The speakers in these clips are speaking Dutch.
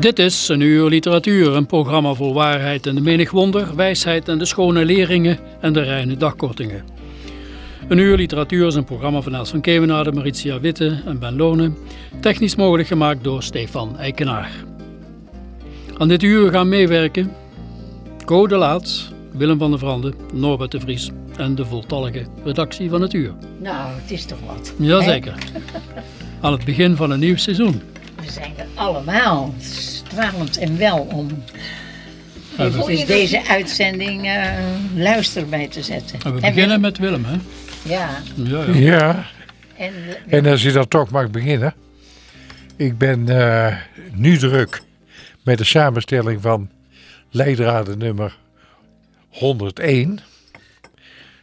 Dit is een uur literatuur, een programma voor waarheid en de menig wonder, wijsheid en de schone leringen en de reine dagkortingen. Een uur literatuur is een programma van Els van Kemenade, Maritia Witte en Ben Lonen, technisch mogelijk gemaakt door Stefan Eikenaar. Aan dit uur gaan meewerken Co de Laat, Willem van der Vrande, Norbert de Vries en de voltallige redactie van het uur. Nou, het is toch wat. Jazeker. Aan het begin van een nieuw seizoen. We zijn er allemaal stralend en wel om deze uitzending eh luister bij te zetten. en we En beginnen met Willem, hè? Ja, Ja, ja. Ja, en en als je dan toch mag beginnen. Ik ben eh, nu druk met de samenstelling van leidraden nummer 101.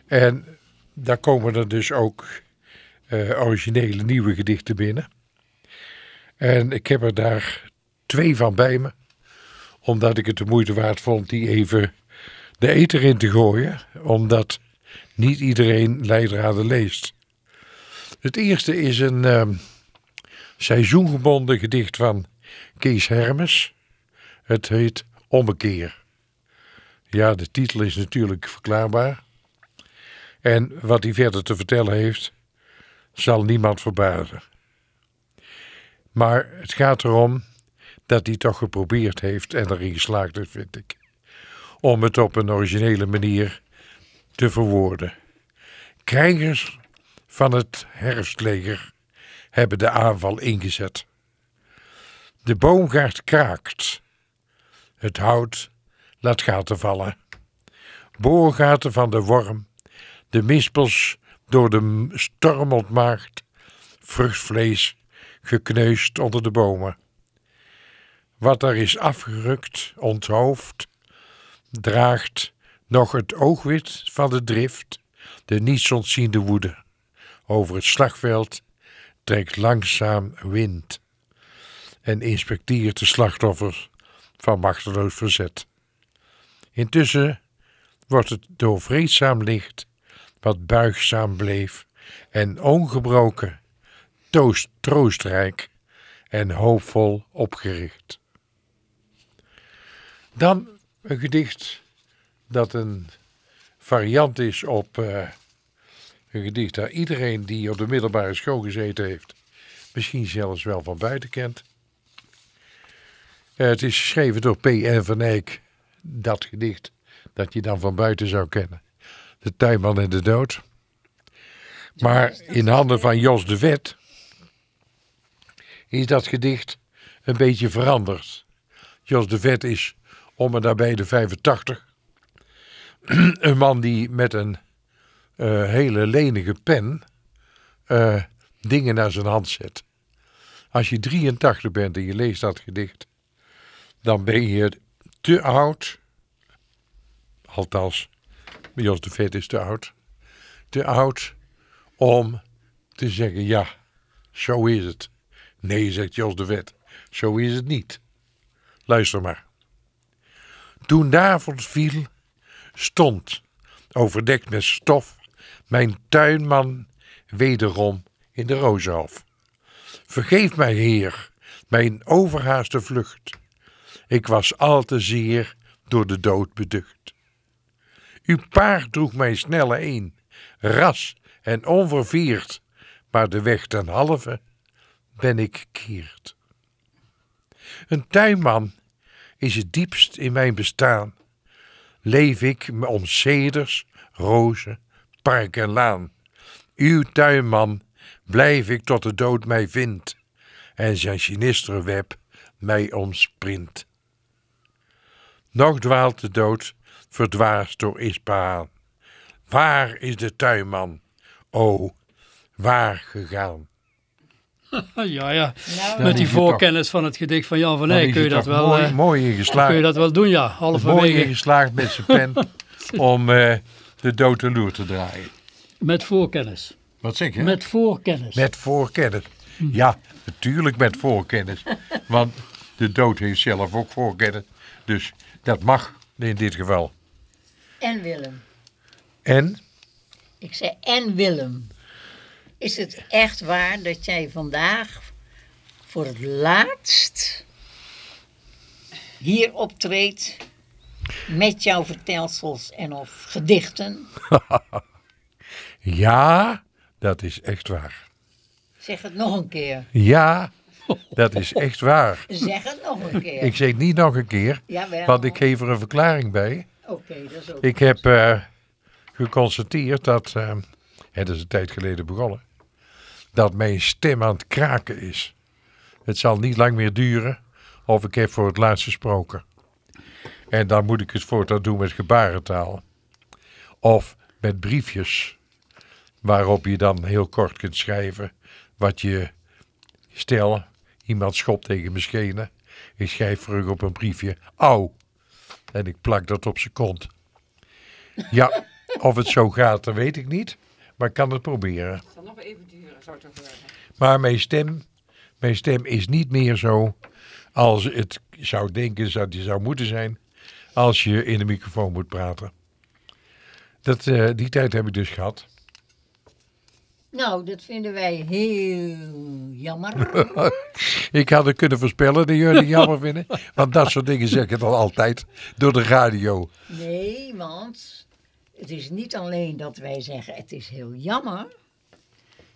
En daar komen er dus ook eh, originele nieuwe gedichten binnen. En ik heb er daar twee van bij me. Omdat ik het de moeite waard vond die even de eter in te gooien. Omdat niet iedereen leidraden leest. Het eerste is een ehm, seizoengebonden gedicht van Kees Hermes. Het heet Ommekeer. Ja, de titel is natuurlijk verklaarbaar. En wat hij verder te vertellen heeft, zal niemand verbazen. Maar het gaat erom dat hij toch geprobeerd heeft en erin geslaagd is, vind ik. Om het op een originele manier te verwoorden. Krijgers van het herfstleger hebben de aanval ingezet. De boomgaard kraakt. Het hout laat gaten vallen. Boorgaten van de worm, de mispels door de storm ontmaagd, vruchtvlees gekneusd onder de bomen. Wat er is afgerukt, onthoofd, draagt nog het oogwit van de drift, de niets ontziende woede. Over het slagveld trekt langzaam wind en inspecteert de slachtoffers van machteloos verzet. Intussen wordt het door vreedzaam licht, wat buigzaam bleef en ongebroken, toost, troostrijk en hoopvol opgericht. Dan een gedicht dat een variant is op eh, een gedicht dat iedereen die op de middelbare school gezeten heeft, misschien zelfs wel van buiten kent. Eh, het is geschreven door P.N. van Eyck, dat gedicht dat je dan van buiten zou kennen. De tuinman en de dood. Maar in handen van Jos de Vet is dat gedicht een beetje veranderd. Jos de Vet is om en daarbij de 85. een man die met een eh, hele lenige pen eh, dingen naar zijn hand zet. Als je 83 bent en je leest dat gedicht, dan ben je te oud. Althans, Jos de Vet is te oud. Te oud om te zeggen: ja, zo is het. Nee, zegt Jos de Vet, zo is het niet. Luister maar. Toen de avond viel, stond, overdekt met stof, mijn tuinman wederom in de rozenhof. Vergeef mij, heer, mijn overhaaste vlucht. Ik was al te zeer door de dood beducht. Uw paard droeg mij snelle een, ras en onvervierd, maar de weg ten halve ben ik keerd. Een tuinman is het diepst in mijn bestaan. Leef ik om ceders, rozen, park en laan. Uw tuinman blijf ik tot de dood mij vindt en zijn sinistere web mij omsprint. Nog dwaalt de dood, verdwaasd door Ispahan. Waar is de tuinman? O, waar gegaan? Ja, ja. Nou, Met die is het voorkennis van het gedicht van Jan van Eyck kun je dat wel, mooi, eh, mooi kun je dat wel doen, ja. mooi Halverwege. ingeslaagd met zijn pen om eh, de dood te loer te draaien. Met voorkennis. Wat zeg je? Met voorkennis. Met voorkennis. Ja, natuurlijk met voorkennis. Want de dood heeft zelf ook voorkennis. Dus dat mag in dit geval. En Willem. En Ik zei en Willem. Is het echt waar dat jij vandaag voor het laatst hier optreedt met jouw vertelsels en of gedichten? ja, dat is echt waar. Zeg het nog een keer. Ja, dat is echt waar. Zeg het nog een keer. Ik zeg het niet nog een keer, Jawel. want ik geef er een verklaring bij. Oké, dat is ook. Ik heb eh, geconstateerd dat, eh, het is een tijd geleden begonnen, dat mijn stem aan het kraken is. Het zal niet lang meer duren of ik heb voor het laatst gesproken. En dan moet ik het voortaan doen met gebarentaal. Of met briefjes, waarop je dan heel kort kunt schrijven wat je... Stel, iemand schopt tegen mijn schenen. Ik schrijf terug op een briefje, au. En ik plak dat op zijn kont. Ja, of het zo gaat, dat weet ik niet. Maar ik kan het proberen. Het zal nog even Maar mijn stem, mijn stem is niet meer zo als het zou denken dat die zou moeten zijn als je in de microfoon moet praten. Dat, eh, die tijd heb ik dus gehad. Nou, dat vinden wij heel jammer. Ik had het kunnen voorspellen dat jullie het jammer vinden. Want dat soort dingen zeg ik al altijd door de radio. Nee, want het is niet alleen dat wij zeggen het is heel jammer.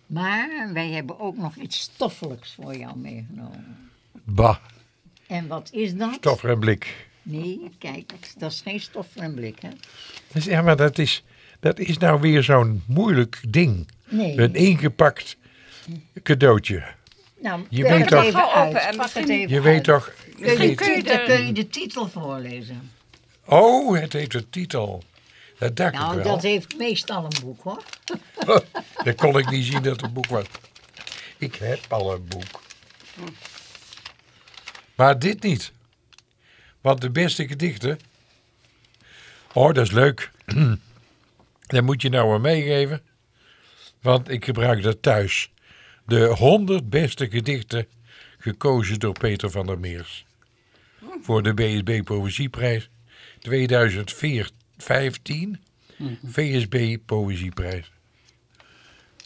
Maar wij hebben ook nog iets stoffelijks voor jou meegenomen. Bah, En wat is dat? stoffer en blik. Nee, kijk, dat is geen stof voor een blik, hè? Dus Ja, maar dat is, dat is nou weer zo'n moeilijk ding. Nee. Een ingepakt cadeautje. Nou, Je weet het toch- even Ga uit. open en het even Je weet uit. toch... Kun je, Misschien kun je de- kun je de titel voorlezen? Oh, het heeft een titel. Dat dacht ik Nou, wel. dat heeft meestal een boek, hoor. Dat kon ik niet zien dat het een boek was. Ik heb al een boek. Maar dit niet. Want de beste gedichten... Oh, dat is leuk. Dat moet je nou maar meegeven. Want ik gebruik dat thuis. De 100 beste gedichten gekozen door Peter van der Meers. Voor de BSB Poëzieprijs 2015. VSB Poëzieprijs.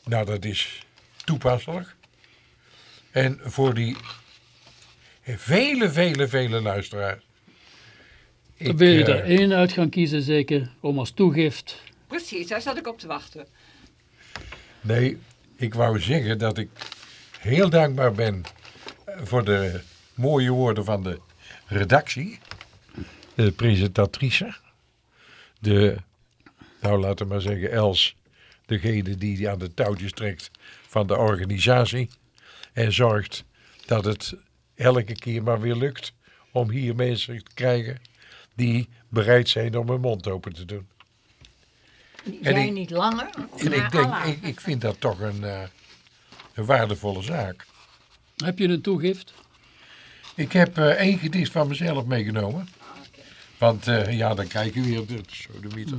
Nou, dat is toepasselijk. En voor die vele, vele, vele luisteraars. Dan Ik, wil je eh, er één uit gaan kiezen, zeker, om als toegift. Precies, daar zat ik op te wachten. Nee, ik wou zeggen dat ik heel dankbaar ben eh, voor de mooie woorden van de redactie. De presentatrice. De, nou laten we maar zeggen, Els. Degene die aan de touwtjes trekt van de organisatie. En zorgt dat het elke keer maar weer lukt om hier mensen te krijgen die bereid zijn om hun mond open te doen. Jij ik- niet langer, En maar ik denk, ik, ik vind dat toch een, eh, een waardevolle zaak. Heb je een toegift? Ik heb eh, één gedicht van mezelf meegenomen. Want eh, ja, dan kijk je weer de sodemieter.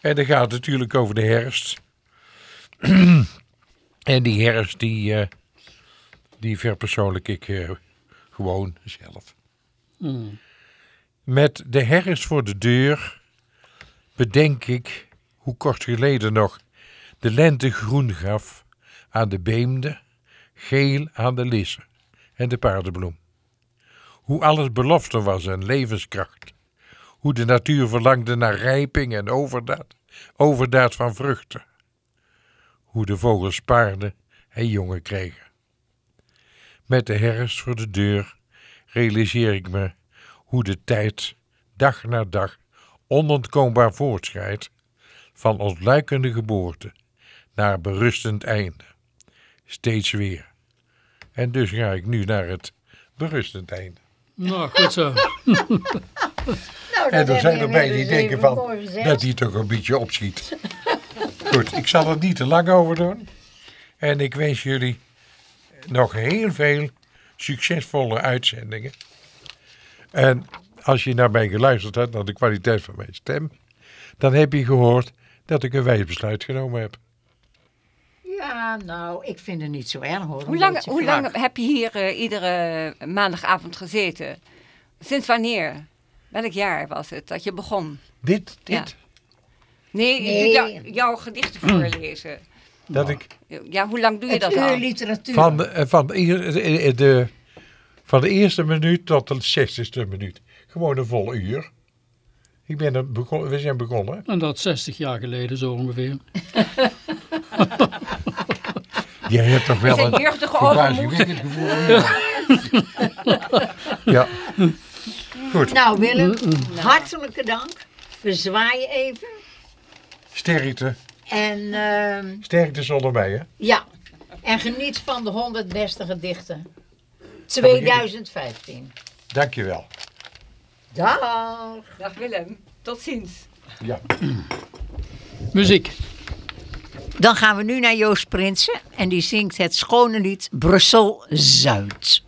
En dan gaat het natuurlijk over de herfst. en die herfst, die, eh, die verpersoonlijk ik eh, gewoon zelf. Hmm. Met de herfst voor de deur bedenk ik hoe kort geleden nog de lente groen gaf aan de beemde, geel aan de lissen en de paardenbloem. Hoe alles belofte was en levenskracht. Hoe de natuur verlangde naar rijping en overdaad, overdaad van vruchten. hoe de vogels paarden en jongen kregen. Met de herfst voor de deur realiseer ik me hoe de tijd dag na dag onontkoombaar voortschrijdt van ontluikende geboorte naar berustend einde. Steeds weer. En dus ga ik nu naar het berustend einde. Nou, goed zo. Nou, En er zijn erbij weer die denken van dat hij toch een beetje opschiet. Goed, ik zal er niet te lang over doen. En ik wens jullie nog heel veel succesvolle uitzendingen. En als je naar mij geluisterd hebt, naar de kwaliteit van mijn stem, dan heb je gehoord dat ik een wijs besluit genomen heb. Ja, nou, ik vind het niet zo erg hoor. Hoe lang, hoe lang heb je hier eh, iedere maandagavond gezeten? Sinds wanneer? Welk jaar was het dat je begon? Dit, Ja. dit, Nee, Nee. jou- jouw gedichten voorlezen. dat ik Ja, hoe lang doe je Het dat uur al? literatuur. van, de- eh, van, de, de, de, van de eerste minuut tot de zestigste minuut, gewoon een vol uur. Ik ben er begon, we zijn begonnen. En dat 60 jaar geleden zo ongeveer. Jij hebt toch wel een jeugdige verbazingwekkend gevoel. Ja. Goed, Nou Willem, hartelijke dank. We zwaaien even. sterkte. En ehm, Sterkte zonder mij, hè? ja, en geniet van de 100 beste gedichten. 2015. Dankjewel. Dag. Dag Willem, tot ziens. Ja. Muziek. Dan gaan we nu naar Joost Prinsen en die zingt het schone lied Brussel Zuid.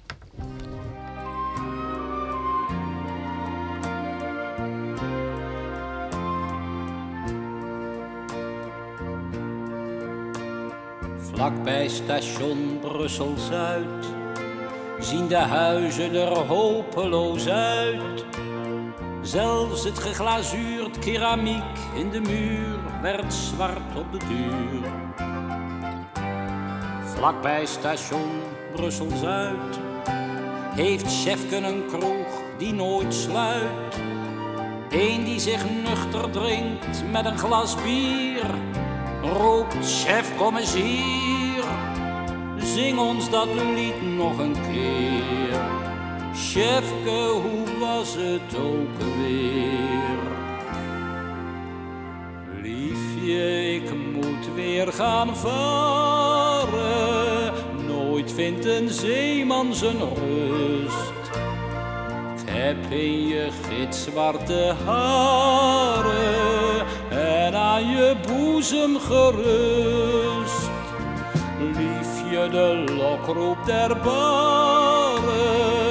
Vlakbij station Brussel-Zuid zien de huizen er hopeloos uit. Zelfs het geglazuurd keramiek in de muur werd zwart op de deur. Vlakbij station Brussel-Zuid heeft Chefken een kroeg die nooit sluit. Eén die zich nuchter drinkt met een glas bier. Roept, chef, kom eens hier. Zing ons dat lied nog een keer. Chefke, hoe was het ook weer? Liefje, ik moet weer gaan varen. Nooit vindt een zeeman zijn rust. Ik heb in je gitzwarte haren en aan je boezem gerust. Liefje, de lokroep der baren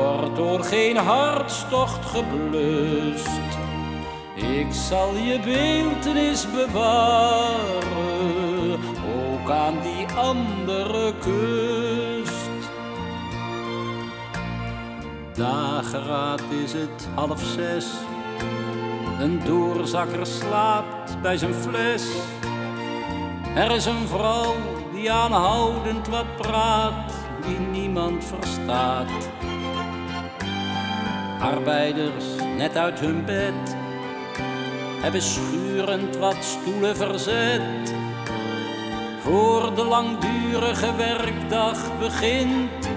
wordt door geen hartstocht geblust. Ik zal je beeltenis bewaren, ook aan die andere kust. Dageraad is het half zes. Een doorzakker slaapt bij zijn fles. Er is een vrouw die aanhoudend wat praat, die niemand verstaat. Arbeiders net uit hun bed hebben schurend wat stoelen verzet. Voor de langdurige werkdag begint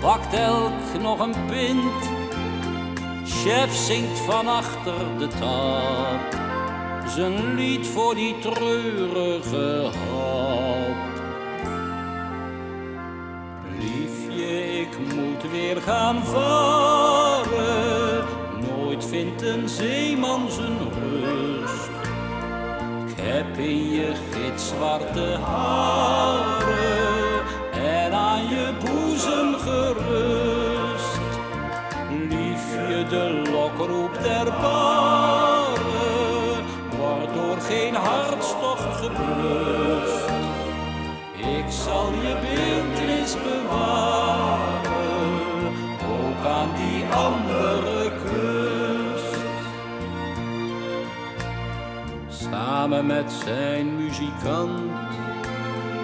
pakt elk nog een pint. Chef zingt van achter de tap zijn lied voor die treurige hap. Liefje, ik moet weer gaan varen. Een zeeman zijn rust. Ik heb in je gitzwarte haren en aan je boezem gerust. Liefje, de lokroep der baren wordt door geen hartstocht geblust. Met zijn muzikant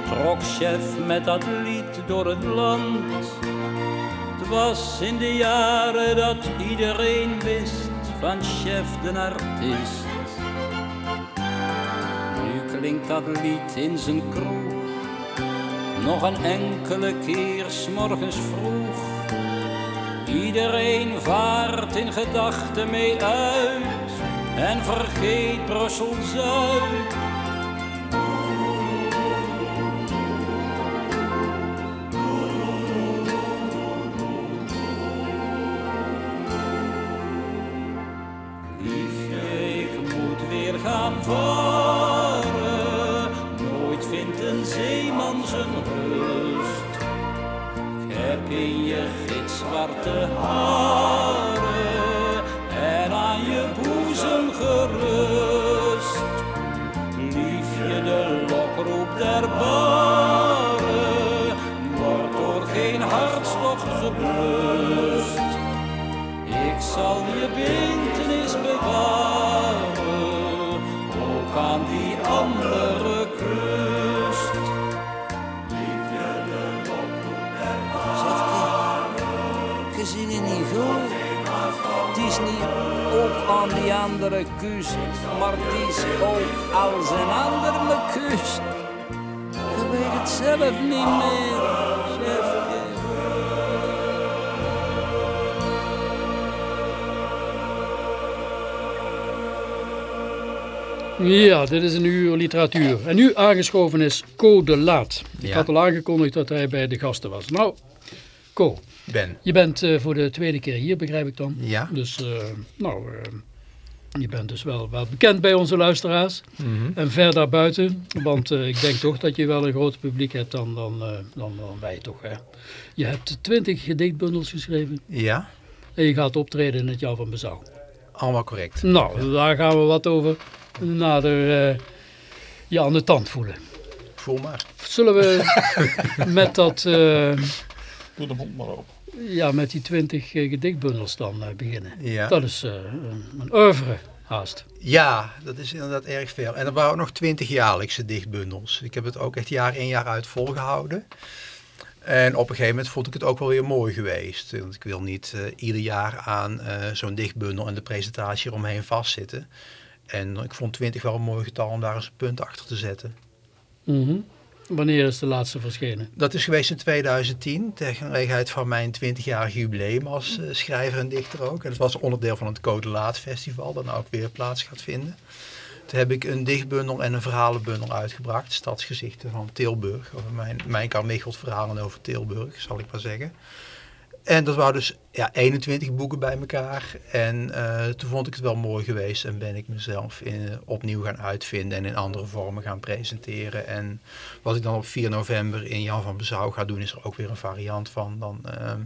trok chef met dat lied door het land. Het was in de jaren dat iedereen wist van chef de artiest. Nu klinkt dat lied in zijn kroeg. Nog een enkele keer s'morgens vroeg. Iedereen vaart in gedachten mee uit en vergeet Brussel-Zuid. Ja, dit is een uur literatuur. En nu aangeschoven is Co de Laat. Ik Ja. had al aangekondigd dat hij bij de gasten was. Nou, Co, Ben. je bent eh, voor de tweede keer hier, begrijp ik dan. Ja. Dus, eh, nou, eh, je bent dus wel, wel bekend bij onze luisteraars. En ver daarbuiten, want ik denk toch dat je wel een groter publiek hebt dan, dan, dan, dan wij toch. Hè. Je hebt twintig gedichtbundels geschreven Ja, en je gaat optreden in het Jan van Bezouw. allemaal correct. Nou, daar gaan we wat over nader eh, je aan de tand voelen. Voel maar. Zullen we met dat, eh, Doe de mond maar open. ja, met die twintig eh, gedichtbundels dan beginnen? Ja. Dat is eh, een, een oeuvre haast. ja, dat is inderdaad erg veel. En er waren ook nog twintig jaarlijkse dichtbundels. Ik heb het ook echt jaar in jaar uit volgehouden. En op een gegeven moment vond ik het ook wel weer mooi geweest. Want ik wil niet eh, ieder jaar aan eh, zo'n dichtbundel en de presentatie eromheen vastzitten. En ik vond 20 wel een mooi getal om daar eens een punt achter te zetten. Mhm. Wanneer is de laatste verschenen? Dat is geweest in 2010, ter gelegenheid van mijn 20-jarig jubileum als eh, schrijver en dichter ook. En dat was onderdeel van het Code Laat Festival, dat nou ook weer plaats gaat vinden. Toen heb ik een dichtbundel en een verhalenbundel uitgebracht, Stadsgezichten van Tilburg. Over mijn, mijn Carmichelt verhalen over Tilburg, zal ik maar zeggen. En dat waren dus ja, 21 boeken bij elkaar. En eh, toen vond ik het wel mooi geweest en ben ik mezelf in, opnieuw gaan uitvinden en in andere vormen gaan presenteren. En wat ik dan op 4 november in Jan van Bezouw ga doen, is er ook weer een variant van. Dan ehm,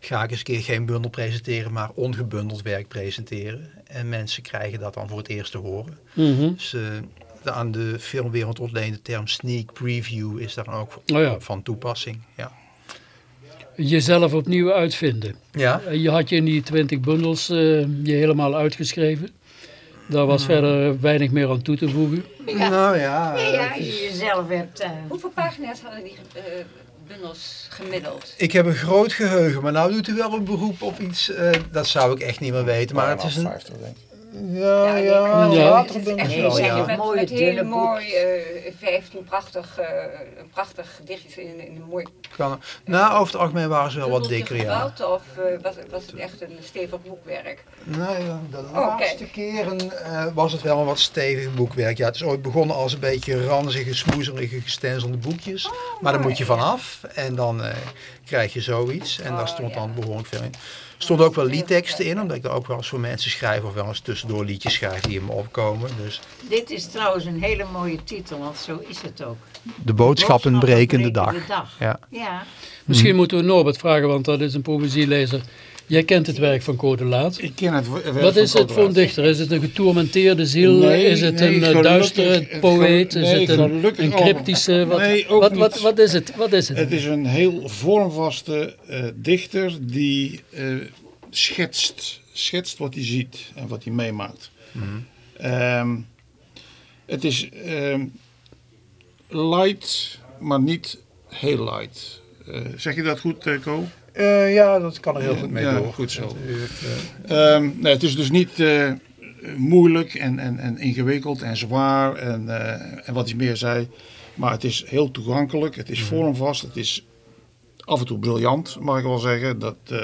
ga ik eens een keer geen bundel presenteren, maar ongebundeld werk presenteren. En mensen krijgen dat dan voor het eerst te horen. Mhm. Dus eh, de aan de filmwereld ontleende term sneak preview is daar dan ook Oh ja. van toepassing. Ja. Jezelf opnieuw uitvinden. Ja. Eh, Je had je in die twintig bundels eh, je helemaal uitgeschreven. Daar was Mhm. verder weinig meer aan toe te voegen. Nou ja. Als je jezelf hebt. eh, Hoeveel pagina's hadden die eh, bundels gemiddeld? Ik heb een groot geheugen, maar nou doet u wel een beroep op iets, eh, dat zou ik echt niet meer weten. Maar het is een... 50 denk ik. Ja, Ja, ja, later Het is echt je ja. met, mooie met hele dunne mooi, eh 15 prachtig, eh, prachtig gedichtjes in, in een mooi Kan- Nou, over het algemeen waren ze wel wat dikker, ja. Of eh, was, was het echt een stevig boekwerk? Nou ja, de Oh, laatste kijk. keren eh, was het wel een wat stevig boekwerk. Ja, het is ooit begonnen als een beetje ranzige, smoezerige, gestenzelde boekjes. maar daar moet je vanaf en dan eh, krijg je zoiets. En Oh, daar stond ja. dan behoorlijk veel in. Er stonden ook wel liedteksten in, omdat ik daar ook wel eens voor mensen schrijf. Of wel eens tussendoor liedjes schrijf die in me opkomen. Dus Dit is trouwens een hele mooie titel, want zo is het ook. de boodschappen brekende dag. Ja. Ja, Misschien moeten we Norbert vragen, want dat is een poëzielezer. Jij kent het werk van Code Laat. Ik ken het werk Wat van is het voor een dichter? Is het een getourmenteerde ziel? Nee, is het nee, een eh, gelukkig- duistere poëet? Is het een, een cryptische? Wat, wat, wat, wat is het? Wat is het? Het is een heel vormvaste eh, dichter die eh, schetst, schetst wat hij ziet en wat hij meemaakt. Ehm, het is ehm, light, maar niet heel light. Eh, zeg je dat goed, eh Eh, ja, dat kan er heel goed mee Ja, door. goed zo. Dat, eh, Ehm, nee, het is dus niet eh, moeilijk en, en, en ingewikkeld en zwaar en, eh, en wat hij meer zei. Maar het is heel toegankelijk, het is vormvast, het is af en toe briljant, mag ik wel zeggen. Dat, eh,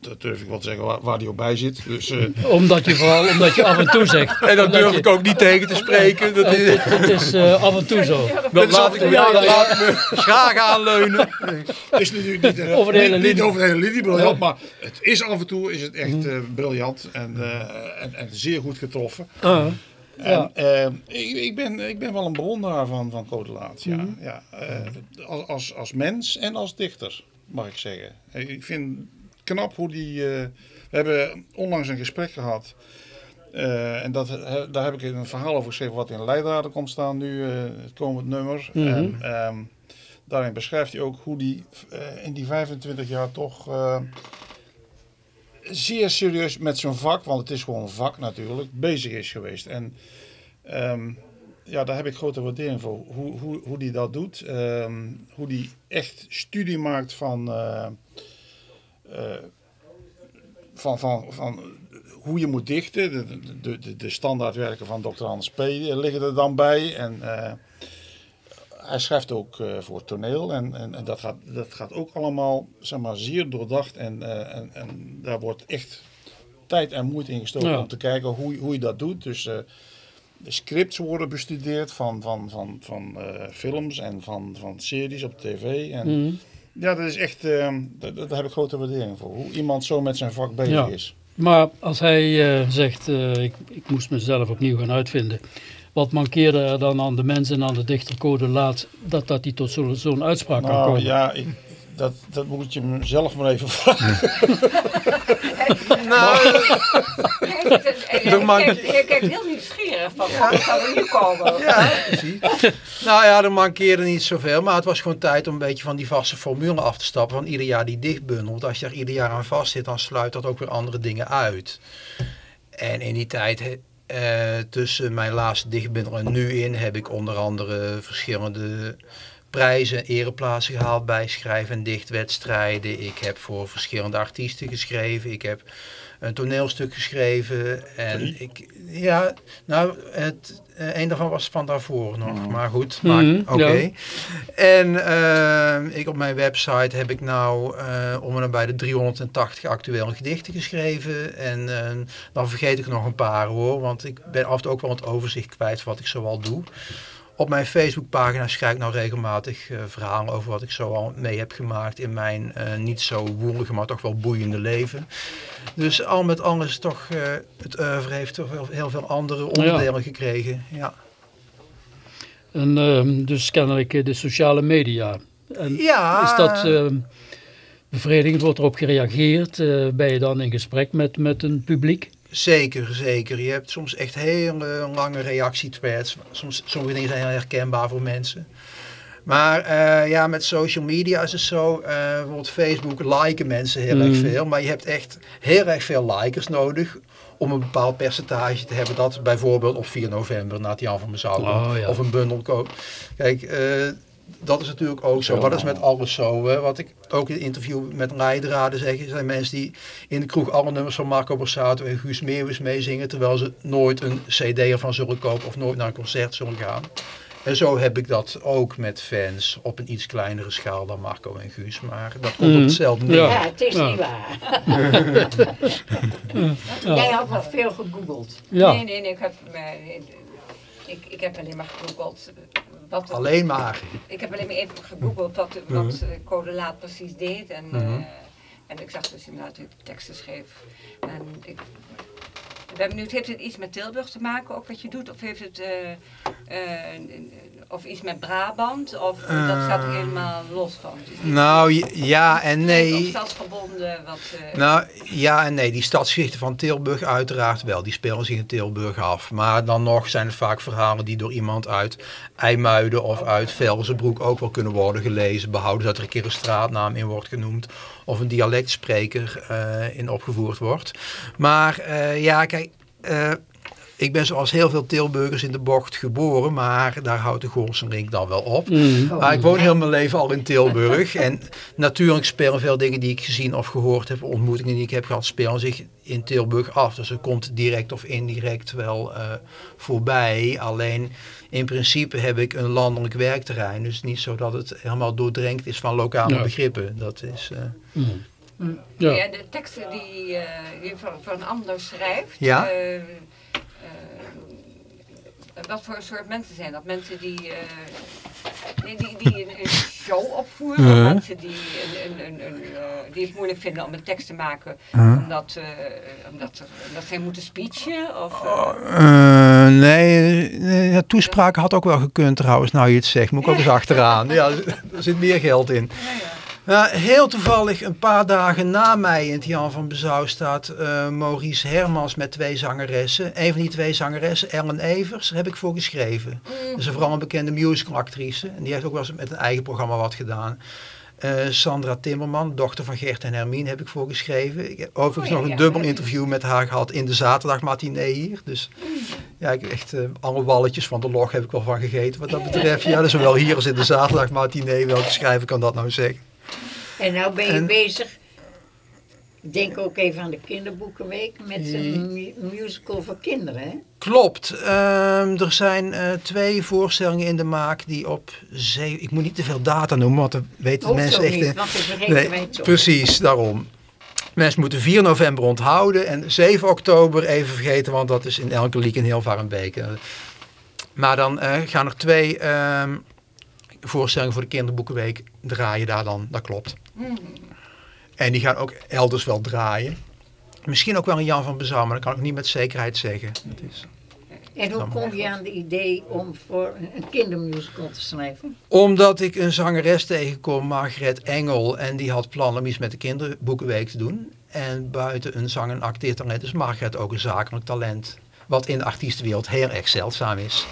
dat durf ik wel te zeggen waar, waar die op bij zit. Dus, eh, Omdat je vooral omdat je af en toe zegt. En dat durf je- ik ook niet tegen te spreken. Dat is, Het is eh, af en toe zo. dat laat ik me, Ja, ja, dat ja. laat ik me graag aanleunen. het is natuurlijk niet, Over de hele niet, niet linie. over de hele linie briljant, maar het is af en toe is het echt eh, briljant en, eh, en, en zeer goed getroffen. Ah. En, eh, ik, ik, ben, ik ben wel een bewonderaar van, van Code Laat, ja. ja eh, als, als, als mens en als dichter, mag ik zeggen. Eh, Ik vind knap hoe die... we hebben onlangs een gesprek gehad. eh, en dat, daar heb ik een verhaal over geschreven wat in Leidraden komt staan nu, het komend nummer. Mhm. En, ehm, daarin beschrijft hij ook hoe die in die 25 jaar toch... zeer serieus met zijn vak, want het is gewoon een vak natuurlijk, bezig is geweest. En ehm, ja, daar heb ik grote waardering voor. Hoe, hoe, hoe die dat doet. ehm, hoe die echt studie maakt van, eh, eh, van, van, van hoe je moet dichten. De, de, de, de standaardwerken van Dr. Hans P. liggen er dan bij. En eh, hij schrijft ook eh, voor toneel. En, en, en dat, gaat, dat gaat ook allemaal zeg maar, zeer doordacht. En, eh, en, en daar wordt echt tijd en moeite in gestoken Ja. om te kijken hoe, hoe je dat doet. Dus eh, de scripts worden bestudeerd van, van, van, van films en van, van series op tv. En Mhm. ja, dat is echt, eh, daar, daar heb ik grote waardering voor. Hoe iemand zo met zijn vak bezig Ja. is. Maar als hij zegt, ik, ik moest mezelf opnieuw gaan uitvinden. Wat mankeerde er dan aan de mens en aan de dichtercode laat dat dat die tot zo- zo'n uitspraak kan Nou komen? ja, ik, dat, dat moet je mezelf maar even vragen. Nou, Je kijkt, je kijkt heel nieuwsgierig van zou er nu komen. ja, precies. Nou ja, er mankeerde niet zoveel, maar het was gewoon tijd om een beetje van die vaste formule af te stappen. Van ieder jaar die dichtbundel. Want als je er ieder jaar aan vast zit, dan sluit dat ook weer andere dingen uit. En in die tijd, tussen mijn laatste dichtbundel en nu in, heb ik onder andere verschillende prijzen, ereplaatsen gehaald bij schrijf- en dichtwedstrijden. Ik heb voor verschillende artiesten geschreven. Ik heb een toneelstuk geschreven. En ik, ja, nou, het, eh, een daarvan was van daarvoor nog. Maar goed, maar Mhm, oké. ja. En eh, ik op mijn website heb ik nou eh, om en bij de 380 actuele gedichten geschreven. En dan vergeet ik nog een paar hoor. Want ik ben af en toe ook wel het overzicht kwijt wat ik zoal doe. Op mijn Facebookpagina schrijf ik nou regelmatig eh, verhalen over wat ik zo al mee heb gemaakt in mijn eh, niet zo woelige, maar toch wel boeiende leven. Dus al met al is toch, eh, het oeuvre heeft toch wel heel veel andere onderdelen gekregen. Ja. En ehm, dus kennelijk de sociale media. En Ja. Is dat ehm, bevredigend? Wordt erop gereageerd? Ben je dan in gesprek met, met een publiek? Zeker, zeker. Je hebt soms echt hele lange reactiethreads. Soms, sommige dingen zijn heel herkenbaar voor mensen. Maar eh, ja, met social media is het zo. eh bijvoorbeeld Facebook liken mensen heel erg Mm. veel. Maar je hebt echt heel erg veel likers nodig om een bepaald percentage te hebben dat bijvoorbeeld op 4 november naar het Jan van Mezouw. Oh, ja. Of een bundel koopt. Kijk, eh, dat is natuurlijk ook zo. Maar dat is met alles zo. Hè. Wat ik ook in het interview met Leidraden zeg, zijn mensen die in de kroeg alle nummers van Marco Borsato en Guus Meeuwis meezingen, terwijl ze nooit een cd ervan zullen kopen of nooit naar een concert zullen gaan. En zo heb ik dat ook met fans op een iets kleinere schaal dan Marco en Guus. Maar dat komt Mhm. op hetzelfde neer. Ja. Ja, het is Ja. niet waar. Jij had wel veel gegoogeld. Ja. Nee, nee, nee, ik heb, me- ik, ik heb alleen maar gegoogeld. Wat Alleen maar. Ik heb alleen maar even gegoogeld wat, wat eh, Code Laat precies deed. En, eh, en ik zag dus inderdaad dat hij teksten schreef. En ik ben benieuwd, heeft het iets met Tilburg te maken, ook wat je doet? Of heeft het eh, of iets met Brabant? Of dat staat er helemaal los van? Niet Nou ja en Of nee. wat... eh, Nou ja en nee, die stadsgeschichten van Tilburg uiteraard wel. Die spelen zich in Tilburg af. Maar dan nog zijn het vaak verhalen die door iemand uit IJmuiden of uit Velzenbroek ook wel kunnen worden gelezen. Behouden dat er een keer een straatnaam in wordt genoemd. Of een dialectspreker eh, in opgevoerd wordt. Maar eh, ja, kijk, eh, ik ben zoals heel veel Tilburgers in de bocht geboren, maar daar houdt de Goorsenring dan wel op. Mhm. Maar ik woon heel mijn leven al in Tilburg. en natuurlijk spelen veel dingen die ik gezien of gehoord heb, ontmoetingen die ik heb gehad, spelen zich in Tilburg af. Dus er komt direct of indirect wel eh, voorbij. Alleen in principe heb ik een landelijk werkterrein. Dus niet zo dat het helemaal doordrenkt is van lokale Ja. begrippen. Dat is... eh, Ja. Ja, de teksten die eh, je van, van een ander schrijft. Ja. Wat voor soort mensen zijn dat? Mensen die, eh, die, die, die een, show opvoeren? Of mensen die, een, een, een, een, eh, die het moeilijk vinden om een tekst te maken omdat, eh, omdat, er- omdat zij moeten speechen? Of, Eh, nee, nee, ja, toespraken had ook wel gekund trouwens, nou je het zegt. Moet ik ook eens achteraan. Ja, er zit meer geld in. Ja, heel toevallig, een paar dagen na mij in het Jan van Bezouw staat eh, Maurice Hermans met twee zangeressen. Een van die twee zangeressen, Ellen Evers, daar heb ik voor geschreven. Dat is vooral een bekende musicalactrice. En die heeft ook wel eens met een eigen programma wat gedaan. Eh, Sandra Timmerman, dochter van Gert en Hermine, heb ik voor geschreven. Ik heb overigens Oh ja, nog een ja. dubbel interview met haar gehad in de zaterdagmatinee hier. Dus ja, ik echt eh, alle walletjes van de log heb ik wel van gegeten wat dat betreft. Ja, dus zowel hier als in de zaterdagmatinee. Welke schrijver kan dat nou zeggen? En nou ben je En- bezig, denk ook even aan de kinderboekenweek, met een mu- musical voor kinderen. Hè? Klopt. Ehm, er zijn eh, twee voorstellingen in de maak die op zee... Ik moet niet te veel data noemen, want dan weten de mensen echt... niet, want vergeten nee, wij het toch. precies, daarom. Mensen moeten 4 november onthouden en 7 oktober even vergeten, want dat is in elke leek in heel Varenbeek. Maar dan eh, gaan er twee ehm, voorstellingen voor de kinderboekenweek draaien daar dan, dat klopt. En die gaan ook elders wel draaien. Misschien ook wel een Jan van Bezouw, maar dat kan ik niet met zekerheid zeggen. Dat is... En hoe kom je aan het idee om voor een kindermusical te schrijven? Omdat ik een zangeres tegenkom, Margret Engel, en die had plannen om iets met de kinderboekenweek te doen. En buiten een zang- en acteertalent is Margret ook een zakelijk talent. Wat in de artiestenwereld heel erg zeldzaam is.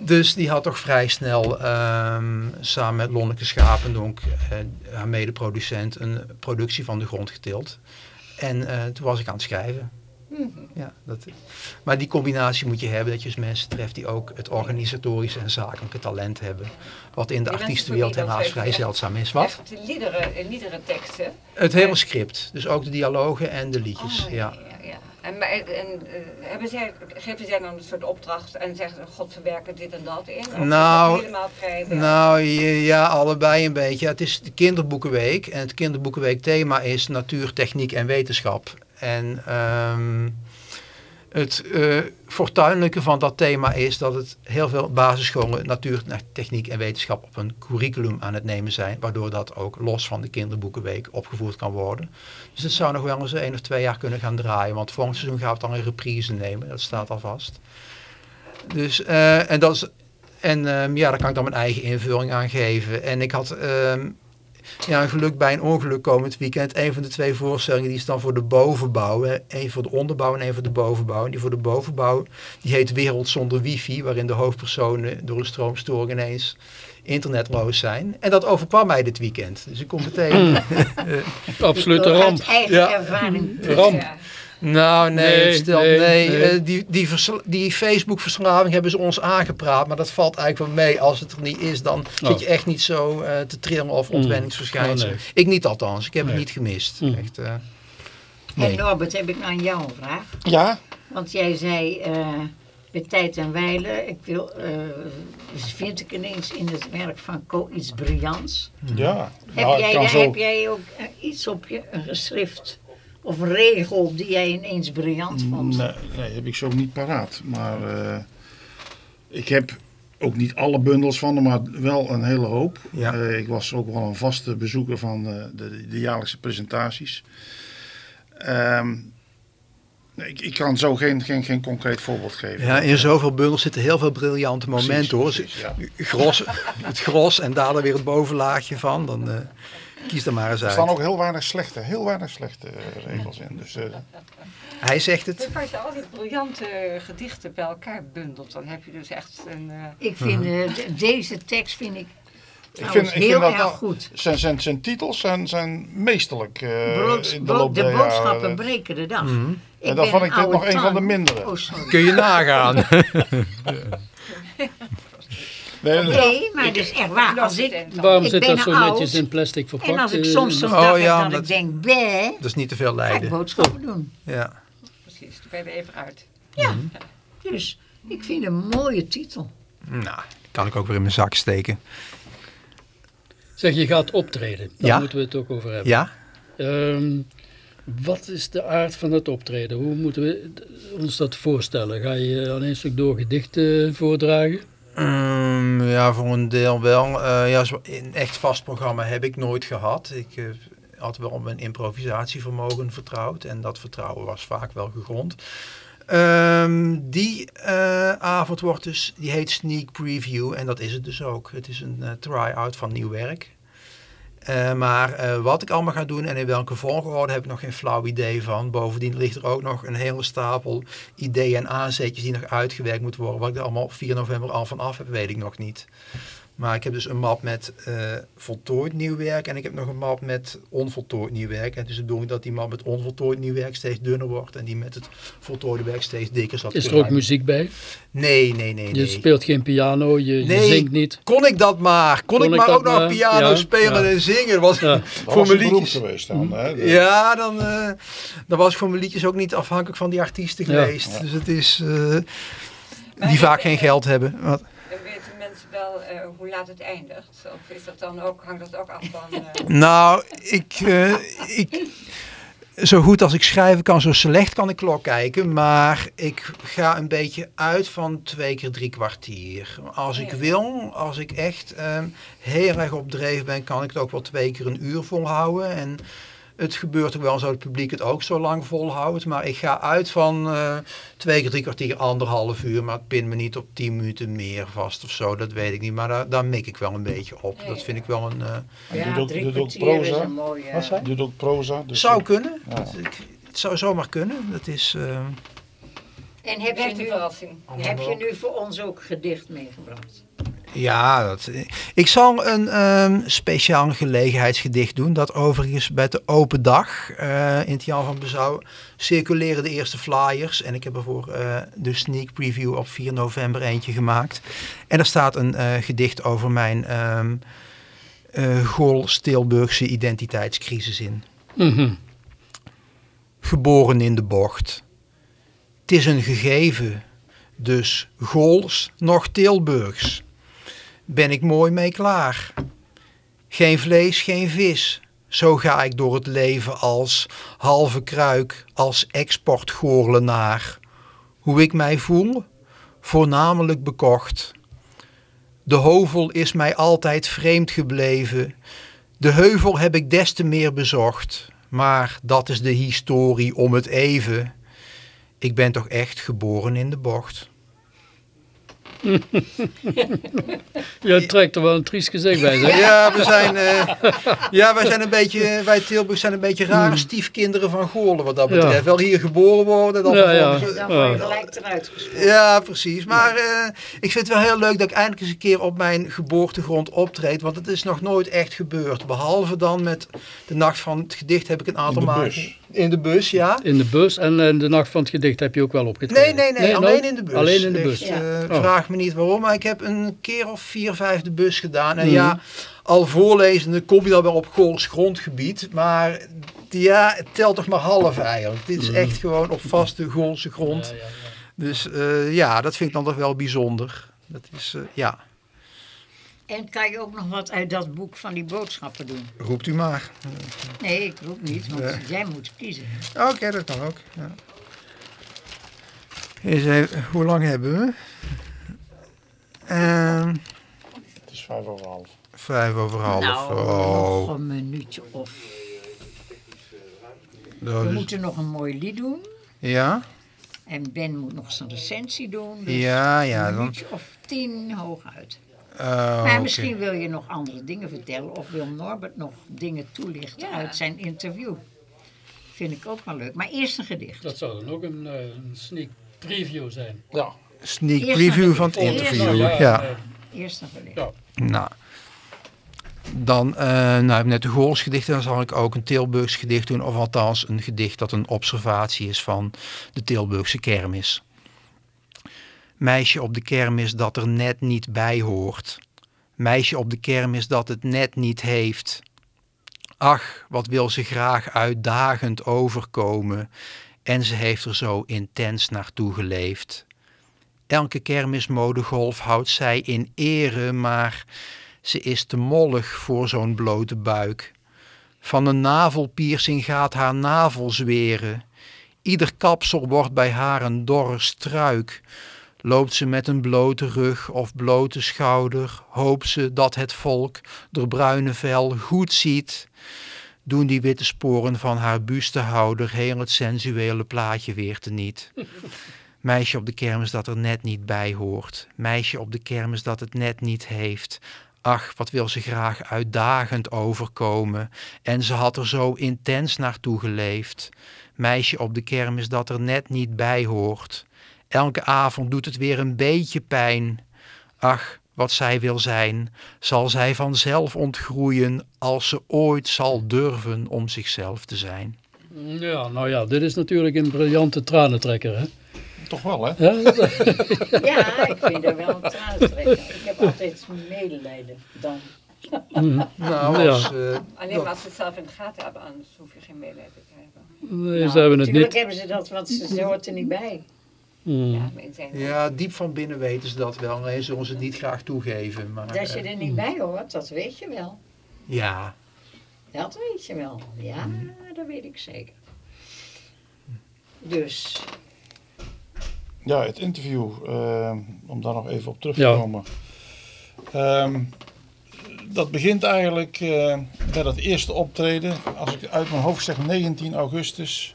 Dus die had toch vrij snel ehm, samen met Lonneke Schapendonk, eh, haar medeproducent, een productie van de grond getild. En eh, toen was ik aan het schrijven. Ja, dat, maar die combinatie moet je hebben, dat je dus mensen treft die ook het organisatorische en zakelijke talent hebben. Wat in de artiestenwereld helaas vrij zeldzaam is. Wat? Liederen, liederen teksten. Het hele script, dus ook de dialogen en de liedjes. Oh, ja. En, maar- en eh, hebben zij, geven zij dan een soort opdracht en zeggen ze, god verwerken dit en dat in? Of Nou, helemaal vrij? Nou ja, allebei een beetje. Het is de kinderboekenweek en het kinderboekenweek thema is natuur, techniek en wetenschap. En ehm, het eh, fortuinlijke van dat thema is dat het heel veel basisscholen natuur, techniek en wetenschap op een curriculum aan het nemen zijn. Waardoor dat ook los van de kinderboekenweek opgevoerd kan worden. Dus het zou nog wel eens één of twee jaar kunnen gaan draaien. Want volgend seizoen gaan we dan een reprise nemen. Dat staat al vast. Dus, eh, en dat is en ehm, ja, daar kan ik dan mijn eigen invulling aan geven. En ik had ehm, ja, een geluk bij een ongeluk komend weekend. Een van de twee voorstellingen die is dan voor de bovenbouw. hè. Eén voor de onderbouw en één voor de bovenbouw. En die voor de bovenbouw die heet Wereld zonder wifi. Waarin de hoofdpersonen door een stroomstoring ineens internetloos zijn. En dat overkwam mij dit weekend. Dus ik kom meteen... Absolute Ik wil ramp. Uit eigen Ja. ervaring. Ramp. Ja. Nou, nee, Nee, nee, nee, nee. eh, die, die, die Facebook-verslaving hebben ze ons aangepraat, maar dat valt eigenlijk wel mee. Als het er niet is, dan Oh. zit je echt niet zo eh, te trillen of ontwenningsverschijnselen. Oh, nee. Ik niet althans, ik heb Nee. het niet gemist. Mm. Echt, eh, En nee. Norbert, heb ik nou aan jou een vraag. Ja, Want jij zei eh bij tijd en wijle, ik wil, eh, vind ik ineens in het werk van Co iets briljants. ja. Heb, Nou, jij, kan daar zo- heb jij ook iets op je, een geschrift of een regel die jij ineens briljant vond? Nee, nee, heb ik zo niet paraat. Maar eh, ik heb ook niet alle bundels van hem, maar wel een hele hoop. Ja. Eh, ik was ook wel een vaste bezoeker van eh, de, de jaarlijkse presentaties. Ehm, nee, ik, ik kan zo geen, geen, geen concreet voorbeeld geven. Ja, in zoveel bundels zitten heel veel briljante Precies, momenten hoor. precies, ja. Gros, het gros en daar dan weer het bovenlaagje van. Dan eh, kies er maar eens Er staan uit. ook heel weinig slechte, heel weinig slechte eh, regels in. Dus, eh, Hij zegt het. Dus als je al die briljante gedichten bij elkaar bundelt, dan heb je dus echt een... eh, Ik vind eh, de- deze tekst vind ik Ik Trouwens, vind, ik heel vind erg goed. Zijn, zijn, zijn titels zijn, zijn meesterlijk eh, Brood- in de loop de boodschappen jaren. breken de dag. Mhm. Ik En dan ben vond ik dit nog een van de mindere. Oh. Kun je nagaan. Nee, Nee, maar het is echt waar. Als ik, Waarom Ik zit ben dat zo oud. netjes in plastic verpakt? en als ik eh, soms zo'n Oh, dag ja, heb dat dat- ik denk, Dat is niet te veel ga ik lijden. boodschappen doen. Ja. Precies, toen ben je er even uit. Dus ik vind een mooie titel. Nou, kan ik ook weer in mijn zak steken. Zeg, je gaat optreden. Daar Ja. moeten we het ook over hebben. Ja? Ehm, wat is de aard van het optreden? Hoe moeten we ons dat voorstellen? Ga je aan één stuk door gedichten voordragen? Ehm, ja, voor een deel wel. Eh, ja, een echt vast programma heb ik nooit gehad. Ik eh, had wel op mijn improvisatievermogen vertrouwd. En dat vertrouwen was vaak wel gegrond. Ehm, die eh, avond wordt dus, die heet Sneak Preview. En dat is het dus ook. Het is een try-out van nieuw werk. Eh, maar eh, wat ik allemaal ga doen en in welke volgorde heb ik nog geen flauw idee van. Bovendien ligt er ook nog een hele stapel ideeën en aanzetjes die nog uitgewerkt moeten worden. Wat ik er allemaal op 4 november al van af heb, weet ik nog niet. Maar ik heb dus een map met eh, voltooid nieuw werk en ik heb nog een map met onvoltooid nieuw werk. En het is de bedoeling dat die map met onvoltooid nieuw werk steeds dunner wordt en die met het voltooide werk steeds dikker zal Is er ook muziek bij? Nee, nee, nee. Je nee. speelt geen piano, je, zingt niet. Kon ik dat maar? Kon, ik maar ook nog maar? piano Ja, spelen ja. en zingen? Was Ja. dat voor was mijn een beroep liedjes. geweest dan. Hè? De- Ja, dan, eh, dan was ik voor mijn liedjes ook niet afhankelijk van die artiesten Ja. geweest. Dus het is... eh, die vaak geen geld hebben. Wat? Wel eh, hoe laat het eindigt. Of is dat dan ook, hangt dat ook af van... eh, Nou, ik, eh, ik... Zo goed als ik schrijven kan, zo slecht kan ik klok kijken. Maar ik ga een beetje uit van twee keer drie kwartier. Als ik Ja. wil, als ik echt ehm, heel erg op dreef ben, kan ik het ook wel twee keer een uur volhouden. En het gebeurt ook wel zo dat het publiek het ook zo lang volhoudt. Maar ik ga uit van eh, twee keer drie kwartier, anderhalf uur. Maar het pint me niet op tien minuten meer vast of zo. Dat weet ik niet. Maar daar, daar mik ik wel een beetje op. Dat ja. vind ik wel een... eh, En Ja, doet ook- drie doet ook kwartier is proza? een mooie... Wat zei Je doet ook proza. Dus zou kunnen. Ja. Dat- ik- het zou zomaar kunnen. Dat is... eh, En heb je, nu, verrassing. heb je nu voor ons ook gedicht meegebracht? Ja, dat, ik zal een ehm, speciaal gelegenheidsgedicht doen. Dat overigens bij de open dag eh, in het Jan van Bezouw circuleren de eerste flyers. En ik heb er voor eh, de sneak preview op 4 november eentje gemaakt. En er staat een eh, gedicht over mijn ehm eh Gool-Stilburgse identiteitscrisis in. Mhm. Geboren in de bocht. Het is een gegeven, dus Gools nog Tilburgs. Ben ik mooi mee klaar. Geen vlees, geen vis. Zo ga ik door het leven als halve kruik, als exportgoorlenaar. Hoe ik mij voel? Voornamelijk bekocht. De hovel is mij altijd vreemd gebleven. De heuvel heb ik des te meer bezocht. Maar dat is de historie om het even. Ik ben toch echt geboren in de bocht. Je trekt er wel een triest gezicht bij, zeg. Ja, we zijn, eh, ja, wij zijn een beetje, wij Tilburg zijn een beetje rare stiefkinderen van Goorlen wat dat Hmm. Ja. betreft. Wel hier geboren worden, dan Ja, ja. Dan Ja. gelijk eruit precies. Maar eh, ik vind het wel heel leuk dat ik eindelijk eens een keer op mijn geboortegrond optreed. Want het is nog nooit echt gebeurd. Behalve dan met de nacht van het gedicht heb ik een aantal de maanden... In de bus, ja. In de bus en eh, de nacht van het gedicht heb je ook wel opgetreden. Nee, nee, nee, alleen in de bus. Alleen in de Echt, bus. Ja. eh, Oh. Vraag me niet waarom, maar ik heb een keer of vier, vijf de bus gedaan. En Mhm. ja, al voorlezende kom je dan wel op Gools grondgebied. Maar ja, het telt toch maar half eigenlijk. Dit is Mhm. echt gewoon op vaste Goolse grond. Ja, ja, ja. Dus eh, ja, dat vind ik dan toch wel bijzonder. Dat is, eh, ja, En kan je ook nog wat uit dat boek van die boodschappen doen? roept u maar. Nee, ik roep niet, want Ja. jij moet kiezen. Oké, dat kan ook. Ja. Eens even, hoe lang hebben we? Ehm, Het is vijf over half. vijf over half. Nou, oh. nog een minuutje of... Dat We is- moeten nog een mooi lied doen. Ja? En Ben moet nog zijn recensie doen. Dus Ja, ja. een Dan, minuutje of tien hooguit. Oh, maar misschien wil je nog andere dingen vertellen. Of wil Norbert nog dingen toelichten Ja. uit zijn interview. Vind ik ook wel leuk. Maar eerst een gedicht. Dat zou dan ook een, eh, een sneak preview zijn. Ja. Sneak Eerst preview van het interview. eerst Ja, Eerst een gedicht. Ja. Nou. Dan, eh nou, ik heb net de Gools gedichten, dan zal ik ook een Tilburgs gedicht doen. Of althans een gedicht dat een observatie is van de Tilburgse kermis. Meisje op de kermis dat er net niet bij hoort. Meisje op de kermis dat het net niet heeft. Ach, wat wil ze graag uitdagend overkomen. En ze heeft er zo intens naartoe geleefd. Elke kermismodegolf houdt zij in ere, maar ze is te mollig voor zo'n blote buik. Van een navelpiercing gaat haar navel zweren. Ieder kapsel wordt bij haar een dorre struik. Loopt ze met een blote rug of blote schouder, hoopt ze dat het volk door bruine vel goed ziet. Doen die witte sporen van haar bustehouder heel het sensuele plaatje weer teniet. Meisje op de kermis dat er net niet bij hoort. Meisje op de kermis dat het net niet heeft. Ach, wat wil ze graag uitdagend overkomen. En ze had er zo intens naartoe geleefd. Meisje op de kermis dat er net niet bij hoort. Elke avond doet het weer een beetje pijn. Ach, wat zij wil zijn, zal zij vanzelf ontgroeien als ze ooit zal durven om zichzelf te zijn. Ja, nou ja, dit is natuurlijk een briljante tranentrekker, hè? Toch wel, hè? Ja, Ja, ik vind er wel een traan trekken. Ik heb altijd medelijden dan. Nou, Ja. als, eh, Alleen maar als ze het zelf in de gaten hebben, anders hoef je geen medelijden te hebben. nee, Nou, ze hebben het Natuurlijk niet. hebben ze dat, want ze, ze hoort er niet bij. Hmm. Ja, diep van binnen weten ze dat wel. Alleen zullen ze het niet graag toegeven. Maar, Dat je eh, er niet bij hoort, dat weet je wel. ja, Dat weet je wel. Ja, dat weet ik zeker. Dus, Ja, het interview, eh, om daar nog even op terug te Ja. komen. Ehm, dat begint eigenlijk eh, bij dat eerste optreden, als ik uit mijn hoofd zeg 19 augustus.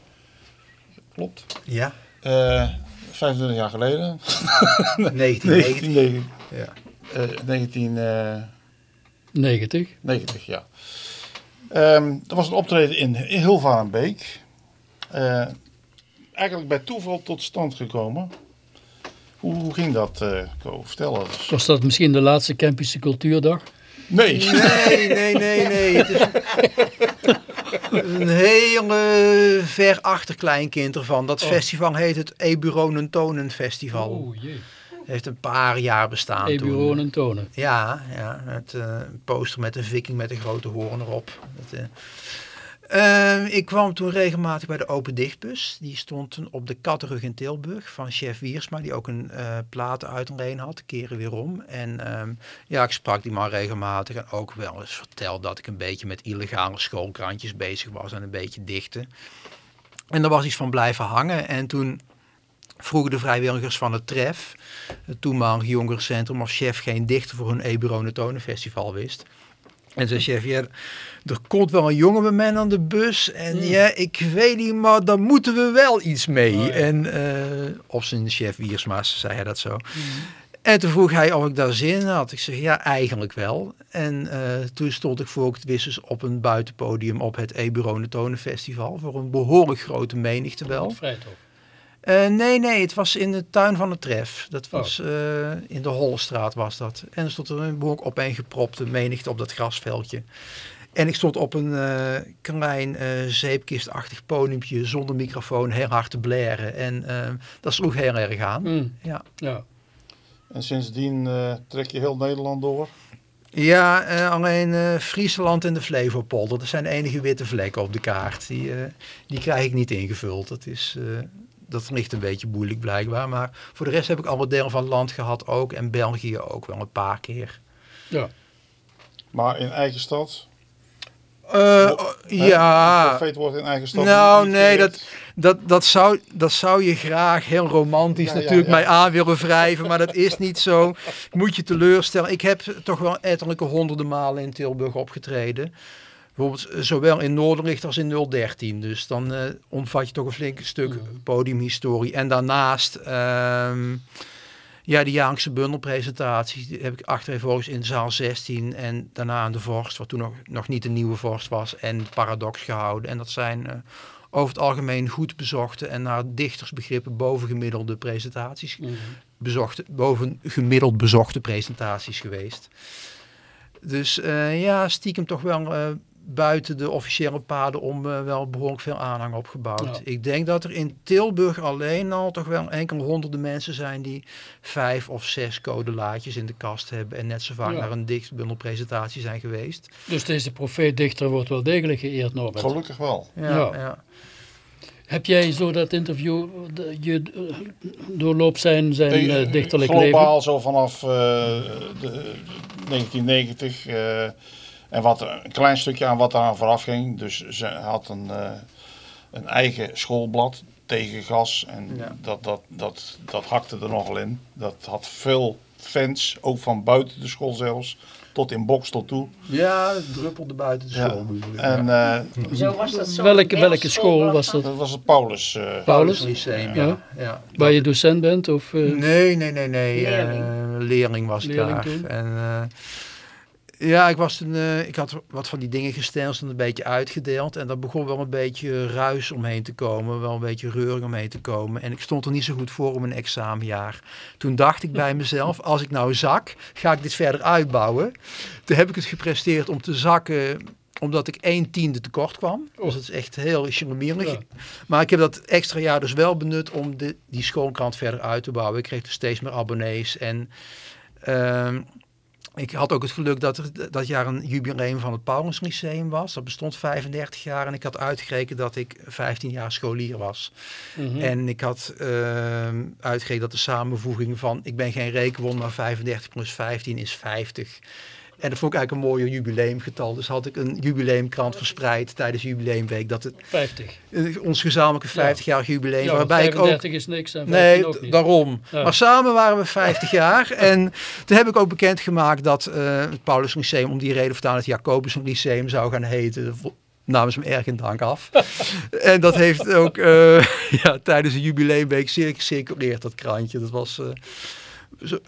Klopt. ja. Eh 25 jaar geleden. 1990. 1990. Ja. eh, 1990, 90. ja. Ehm dat was een optreden in, Hilvarenbeek. Eh, eigenlijk bij toeval tot stand gekomen. Hoe, hoe ging dat, eh Ko? Vertel eens. Was dat misschien de laatste Kempische Cultuurdag? Nee. Nee, nee, nee, nee. Het een hele ver achterkleinkind ervan. Dat festival heet het Eburonen Tonen Festival. Oh jee. Heeft een paar jaar bestaan toen. Eburonen en tonen. Ja, ja met eh, een poster met een viking met een grote hoorn erop. Dat, eh. Eh, ik kwam toen regelmatig bij de Open Dichtbus. Die stond toen op de Kattenrug in Tilburg van chef Wiersma, die ook een platen uit had, keren weer om. En ehm, ja, ik sprak die man regelmatig en ook wel eens verteld dat ik een beetje met illegale schoolkrantjes bezig was en een beetje dichten. En daar was iets van blijven hangen. En toen vroegen de vrijwilligers van het TREF, het toenmalige jongerencentrum, of chef geen dichter voor hun Eberone Tonenfestival wist. En zei chef, ja, er komt wel een jongen bij mij aan de bus. En ja, ik weet niet, maar daar moeten we wel iets mee. Oh, ja. En eh op zijn chef Wiersma's zei hij dat zo. En toen vroeg hij of ik daar zin in had. Ik zeg, ja, eigenlijk wel. En eh, toen stond ik voor het wist dus op een buitenpodium op het Eberone Tonenfestival. Voor een behoorlijk grote menigte wel. Vrijtop. Eh, nee, nee, het was in de tuin van het tref. Dat Oh. was eh, in de Hollestraat was dat. En er stond er een behoorlijk opeengepropte menigte op dat grasveldje. En ik stond op een eh, klein eh, zeepkistachtig podiumpje zonder microfoon heel hard te blaren. En eh, dat sloeg heel erg aan. Hmm. Ja, Ja. En sindsdien eh, trek je heel Nederland door. ja eh, alleen eh, Friesland en de Flevopolder, dat zijn de enige witte vlekken op de kaart. Die, eh, die krijg ik niet ingevuld. Dat is... dat ligt een beetje moeilijk blijkbaar. Maar voor de rest heb ik alle delen van het land gehad ook. En België ook wel een paar keer. ja. Maar in eigen stad. Eh, Hè? ja. Profeet wordt in eigen stad. Nou, nee, dat, dat, dat, zou, dat zou je graag heel romantisch Ja, natuurlijk ja. mij aan willen wrijven, maar dat is niet zo. Ik moet je teleurstellen. Ik heb toch wel ettelijke honderden malen in Tilburg opgetreden. Bijvoorbeeld eh, zowel in Noorderlicht als in 013. Dus dan eh, omvat je toch een flink stuk podiumhistorie. En daarnaast, ehm, ja, de jaarlijkse bundelpresentaties die heb ik achtereenvolgens in zaal 16 en daarna aan de Vorst, wat toen nog, nog niet de nieuwe Vorst was, en Paradox gehouden. En dat zijn eh, over het algemeen goed bezochte en naar dichtersbegrippen bovengemiddelde presentaties Mhm. bezochte, boven gemiddeld bezochte presentaties geweest. Dus ja, stiekem toch wel buiten de officiële paden om eh, wel behoorlijk veel aanhang opgebouwd. Ja. Ik denk dat er in Tilburg alleen al toch wel enkele honderden mensen zijn die vijf of zes codelaatjes in de kast hebben en net zo vaak Ja. naar een dichtbundelpresentatie zijn geweest. Dus deze profeetdichter wordt wel degelijk geëerd, Norbert. Gelukkig wel. Ja, Ja. ja. Heb jij zo dat interview, de- je eh, doorloopt zijn, zijn eh, dichterlijk globaal leven? zo vanaf eh, de, 1990 eh, en wat, een klein stukje aan wat eraan vooraf ging. Dus ze had een, eh, een eigen schoolblad tegen gas en Ja. dat, dat, dat, dat hakte er nogal in. Dat had veel fans, ook van buiten de school zelfs, tot in Bokstel toe. ja, het druppelde buiten de Ja. school. ik. En eh, Zo was dat zo. Welke, welke school was dat? dat was het Paulus. eh, Paulus? Lyceum, Ja. ja. ja. Waar je docent bent? Of, eh, Nee, nee, nee, nee. Leerling. eh, leerling was ik daar. En, eh, ja, ik, was toen, eh, ik had wat van die dingen gesteld en een beetje uitgedeeld. En daar begon wel een beetje ruis omheen te komen. Wel een beetje reuring omheen te komen. En ik stond er niet zo goed voor om een examenjaar. Toen dacht ik bij mezelf, als ik nou zak, ga ik dit verder uitbouwen. Toen heb ik het gepresteerd om te zakken omdat ik 1 tiende tekort kwam. Dus dat is echt heel charmierig. Ja. Maar ik heb dat extra jaar dus wel benut om de, die schoolkrant verder uit te bouwen. Ik kreeg dus steeds meer abonnees. En ehm, ik had ook het geluk dat er dat jaar een jubileum van het Paulus Lyceum was. Dat bestond 35 jaar. En ik had uitgerekend dat ik 15 jaar scholier was. mhm. En ik had ehm uitgerekend dat de samenvoeging van... ik ben geen rekenwonder, maar 35 plus 15 is 50. En dat vond ik eigenlijk een mooier jubileumgetal. Dus had ik een jubileumkrant verspreid tijdens de jubileumweek. Dat het 50. eh, ons gezamenlijke 50-jarig jubileum. Ja, waarbij ik ook 35 is niks en 15 Nee, ook niet. daarom. Ja. Maar samen waren we 50 jaar. En toen heb ik ook bekendgemaakt dat eh, het Paulus Lyceum om die reden voortaan het Jacobus Lyceum zou gaan heten. Namens hem erg in dank af. en dat heeft ook eh, ja, tijdens de jubileumweek zeer gecirculeerd, dat krantje. Dat was eh,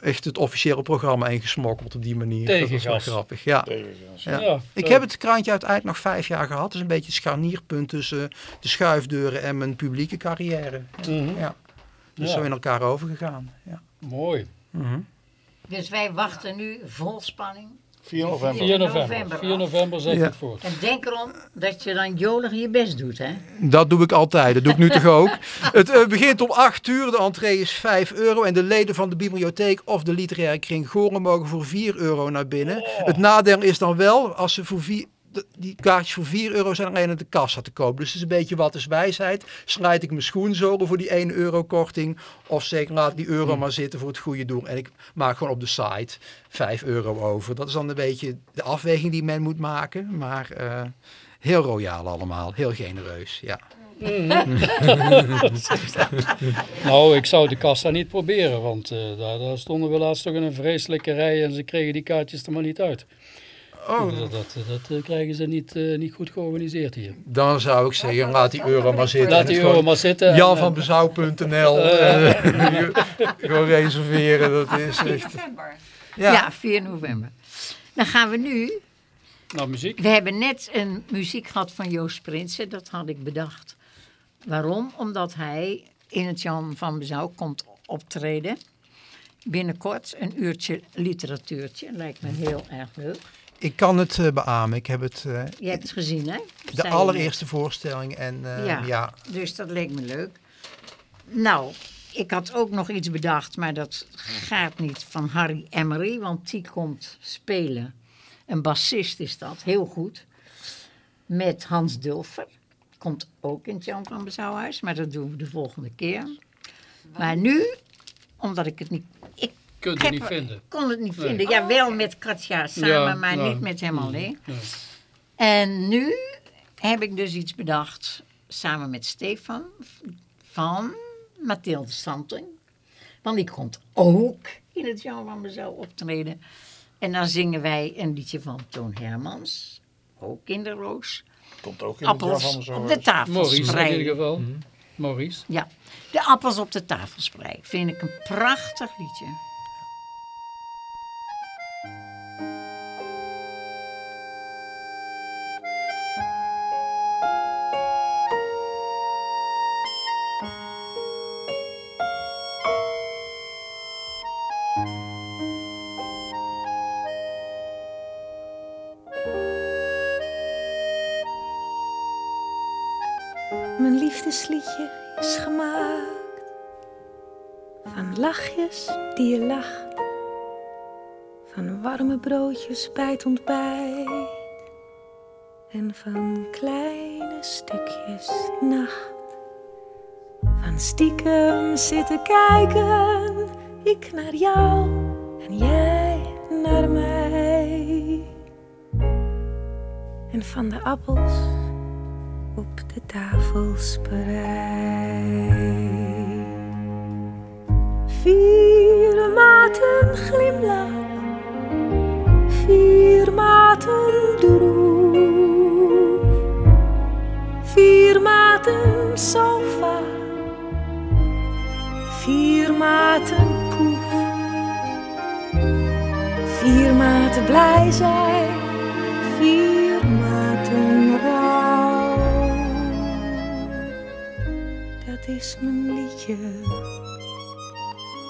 echt het officiële programma ingesmokkeld op die manier. dat was grappig. Ja. Ja. Ja, Ik heb het krantje uiteindelijk nog vijf jaar gehad. Dus een beetje het scharnierpunt tussen de schuifdeuren en mijn publieke carrière. Ja. Ja. Dus Ja. zo in elkaar overgegaan. Ja. Mooi. Mhm. Dus wij wachten nu vol spanning. 4 november. 4 november. november 4 af. november zeg ik Ja. het voor. En denk erom dat je dan jolig je best doet, hè? Dat doe ik altijd. Dat doe ik nu toch ook. Het eh, begint om 8 uur. De entree is 5 euro. En de leden van de bibliotheek of de literaire kring Goren mogen voor 4 euro naar binnen. Het nadeel is dan wel, als ze voor 4... Die kaartjes voor 4 euro zijn alleen aan de kassa te kopen. Dus het is een beetje wat is wijsheid. Slijt ik mijn schoenzolen voor die 1 euro korting. Of zeg ik laat die euro maar zitten voor het goede doel. En ik maak gewoon op de site 5 euro over. Dat is dan een beetje de afweging die men moet maken. Maar eh, heel royaal allemaal. Heel genereus. Ja. Nou, ik zou de kassa niet proberen, want eh, daar, daar stonden we laatst toch in een vreselijke rij en ze kregen die kaartjes er maar niet uit. Oh, Dat, dat, dat eh, krijgen ze niet, eh, niet goed georganiseerd hier. Dan zou ik zeggen, laat die euro maar zitten. Laat die euro maar zitten. en- Jan van Bezouw.nl eh, gewoon reserveren. Dat is echt... november. Ja. Ja, 4 november. Dan gaan we nu. Nou, muziek. We hebben net een muziek gehad van Joost Prinsen. Dat had ik bedacht. Waarom? Omdat hij in het Jan van Bezouw komt optreden. Binnenkort een uurtje literatuurtje. Lijkt me heel erg leuk. Ik kan het eh, beamen. Ik heb het, eh, Je hebt het gezien, hè? de allereerste voorstelling. En eh, Ja. ja. Dus dat leek me leuk. Nou, ik had ook nog iets bedacht, maar dat gaat niet van Harry Emery, want die komt spelen. Een bassist is dat, heel goed. Met Hans Dulfer. Komt ook in het Jan van Bezouwhuis, maar dat doen we de volgende keer. Maar nu, omdat ik het niet... Ik Heb niet vinden. kon het niet Nee. vinden. Ja, wel met Katja samen, Ja, maar ja. niet met hem alleen. Ja. En nu heb ik dus iets bedacht, samen met Stefan, van Mathilde Santing. Want die komt ook in het Jan van Bezouw optreden. En dan zingen wij een liedje van Toon Hermans, ook in de roos. Komt ook in het jaar Appels van op de tafel Maurice in ieder geval. Maurice. Ja, de appels op de tafel spreiden. Vind ik een prachtig liedje. Broodjes bij het ontbijt en van kleine stukjes nacht. Van stiekem zitten kijken, ik naar jou en jij naar mij. En van de appels op de tafel spreid. Vier maten glimlach, maten sofa, vier maten poef, vier maten blij zijn, vier maten rouw. Dat is mijn liedje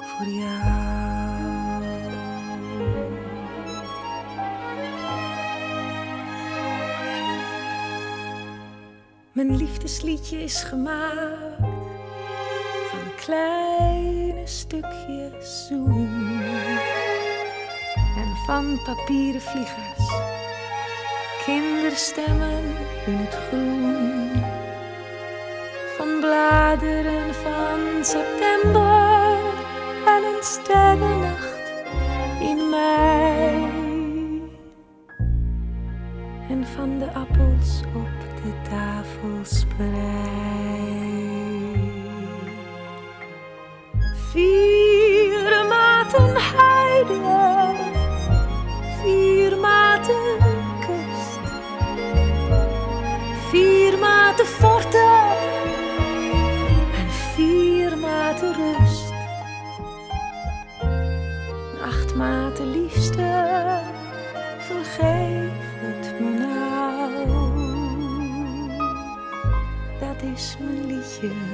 voor jou. Mijn liefdesliedje is gemaakt. Van kleine stukjes zoen. En van papieren vliegers, kinderstemmen in het groen, van bladeren van september. En een sterrennacht in mei. En van de appels op de tafel spreid. Vier maten heide, mijn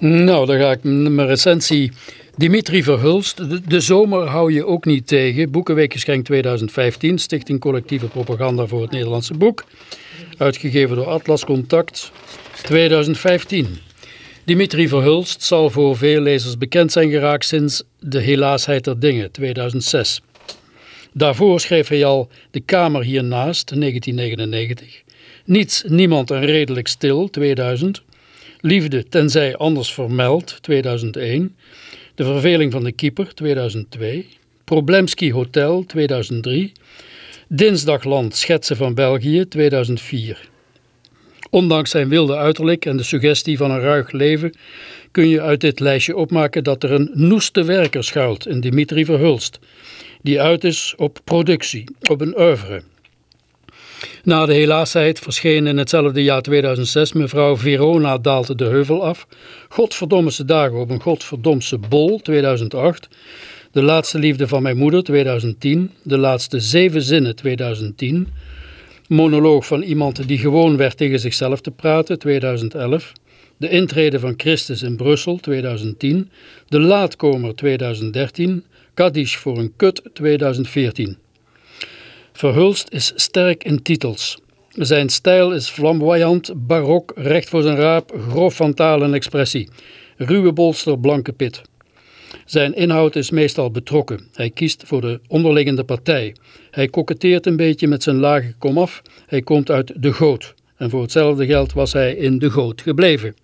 Nou, dan ga ik mijn recensie. Dimitri Verhulst, de, de zomer hou je ook niet tegen. Boekenweekgeschenk 2015, Stichting Collectieve Propaganda voor het Nederlandse Boek. Uitgegeven door Atlas Contact 2015. Dimitri Verhulst zal voor veel lezers bekend zijn geraakt sinds De Helaasheid der Dingen 2006. Daarvoor schreef hij al De Kamer hiernaast 1999. Niets, niemand en redelijk stil 2000. Liefde tenzij anders vermeld 2001. De verveling van de keeper 2002. Problemski Hotel 2003. Dinsdagland Schetsen van België 2004. Ondanks zijn wilde uiterlijk en de suggestie van een ruig leven kun je uit dit lijstje opmaken dat er een noeste werker schuilt in Dimitri Verhulst, die uit is op productie, op een oeuvre. Na de helaasheid verscheen in hetzelfde jaar 2006 mevrouw Verona daalt de heuvel af, Godverdommese dagen op een Godverdomse bol 2008, De laatste liefde van mijn moeder 2010, De laatste zeven zinnen 2010, Monoloog van iemand die gewoon werd tegen zichzelf te praten, 2011. De intrede van Christus in Brussel, 2010. De laatkomer, 2013. Kaddish voor een kut, 2014. Verhulst is sterk in titels. Zijn stijl is flamboyant, barok, recht voor zijn raap, grof van taal en expressie. Ruwe bolster, blanke pit. Zijn inhoud is meestal betrokken. Hij kiest voor de onderliggende partij. Hij koketteert een beetje met zijn lage komaf. Hij komt uit de goot. En voor hetzelfde geld was hij in de goot gebleven.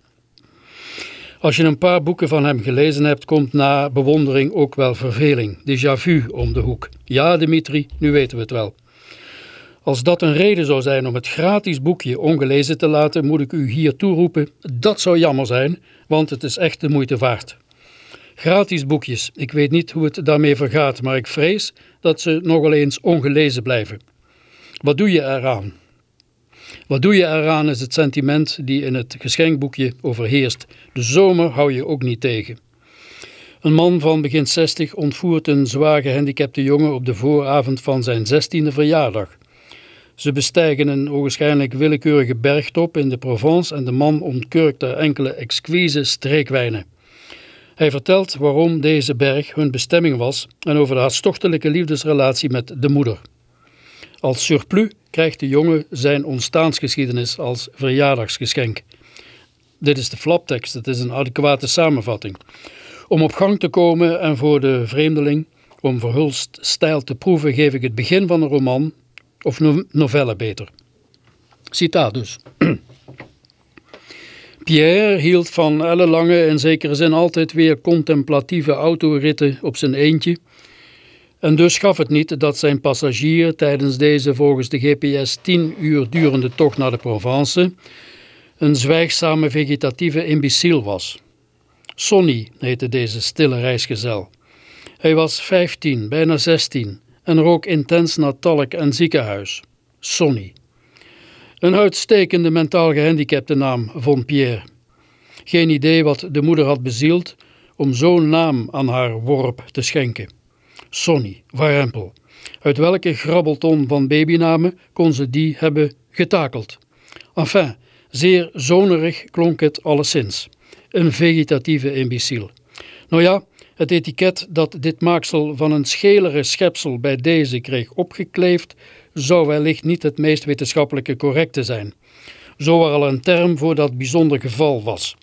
Als je een paar boeken van hem gelezen hebt, komt na bewondering ook wel verveling. Déjà vu om de hoek. Ja, Dimitri, nu weten we het wel. Als dat een reden zou zijn om het gratis boekje ongelezen te laten, moet ik u hier toeroepen, dat zou jammer zijn, want het is echt de moeite waard. Gratis boekjes, ik weet niet hoe het daarmee vergaat, maar ik vrees dat ze nogal eens ongelezen blijven. Wat doe je eraan? Wat doe je eraan is het sentiment die in het geschenkboekje overheerst. De zomer hou je ook niet tegen. Een man van begin 60 ontvoert een zwaar gehandicapte jongen op de vooravond van zijn 16e verjaardag. Ze bestijgen een ogenschijnlijk willekeurige bergtop in de Provence en de man ontkurkt er enkele exquise streekwijnen. Hij vertelt waarom deze berg hun bestemming was en over de hartstochtelijke liefdesrelatie met de moeder. Als surplus krijgt de jongen zijn ontstaansgeschiedenis als verjaardagsgeschenk. Dit is de flaptekst, het is een adequate samenvatting. Om op gang te komen en voor de vreemdeling, om verhulst stijl te proeven, geef ik het begin van een roman, of novelle beter. Citaat dus. Pierre hield van ellenlange, in zekere zin altijd weer contemplatieve autoritten op zijn eentje. En dus gaf het niet dat zijn passagier tijdens deze volgens de GPS tien uur durende tocht naar de Provence een zwijgzame vegetatieve imbeciel was. Sonny heette deze stille reisgezel. Hij was vijftien, bijna zestien en rook intens naar talk en ziekenhuis. Sonny. Een uitstekende mentaal gehandicapte naam, vond Pierre. Geen idee wat de moeder had bezield om zo'n naam aan haar worp te schenken. Sonny, warempel. Uit welke grabbelton van babynamen kon ze die hebben getakeld? Enfin, zeer zonerig klonk het alleszins. Een vegetatieve imbeciel. Nou ja, het etiket dat dit maaksel van een schelere schepsel bij deze kreeg opgekleefd, zou wellicht niet het meest wetenschappelijke correcte zijn. Zo er al een term voor dat bijzonder geval was.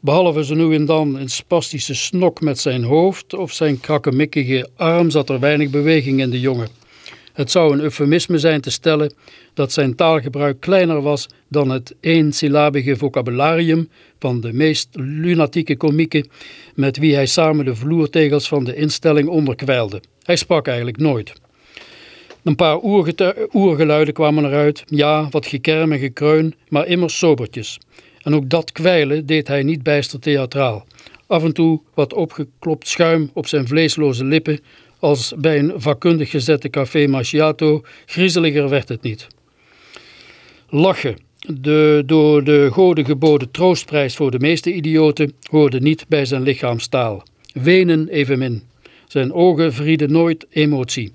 Behalve zo nu en dan een spastische snok met zijn hoofd of zijn krakkemikkige arm zat er weinig beweging in de jongen. Het zou een eufemisme zijn te stellen dat zijn taalgebruik kleiner was dan het eensyllabige vocabularium van de meest lunatieke komieken met wie hij samen de vloertegels van de instelling onderkwijlde. Hij sprak eigenlijk nooit. Een paar oergeluiden kwamen eruit, ja, wat gekerm en gekreun, maar immers sobertjes. En ook dat kwijlen deed hij niet bijster theatraal. Af en toe wat opgeklopt schuim op zijn vleesloze lippen, als bij een vakkundig gezette café macchiato, griezeliger werd het niet. Lachen, de door de goden geboden troostprijs voor de meeste idioten, hoorde niet bij zijn lichaamstaal. Wenen evenmin. Zijn ogen vrieden nooit emotie.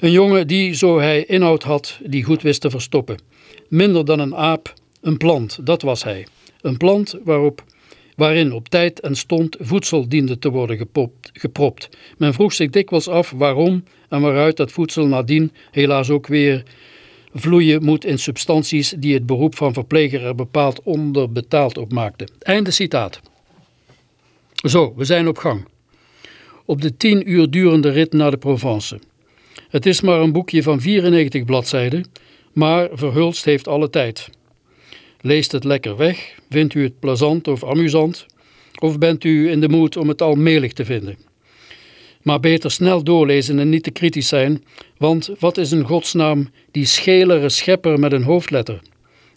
Een jongen die, zo hij inhoud had, die goed wist te verstoppen. Minder dan een aap, een plant, dat was hij. Een plant waarop, waarin op tijd en stond voedsel diende te worden gepopt, gepropt. Men vroeg zich dikwijls af waarom en waaruit dat voedsel nadien helaas ook weer vloeien moet in substanties die het beroep van verpleger er bepaald onderbetaald op maakten. Einde citaat. Zo, we zijn op gang. Op de tien uur durende rit naar de Provence. Het is maar een boekje van 94 bladzijden, maar Verhulst heeft alle tijd. Leest het lekker weg, vindt u het plezant of amusant, of bent u in de moed om het al melig te vinden? Maar beter snel doorlezen en niet te kritisch zijn, want wat is een godsnaam die schelere schepper met een hoofdletter?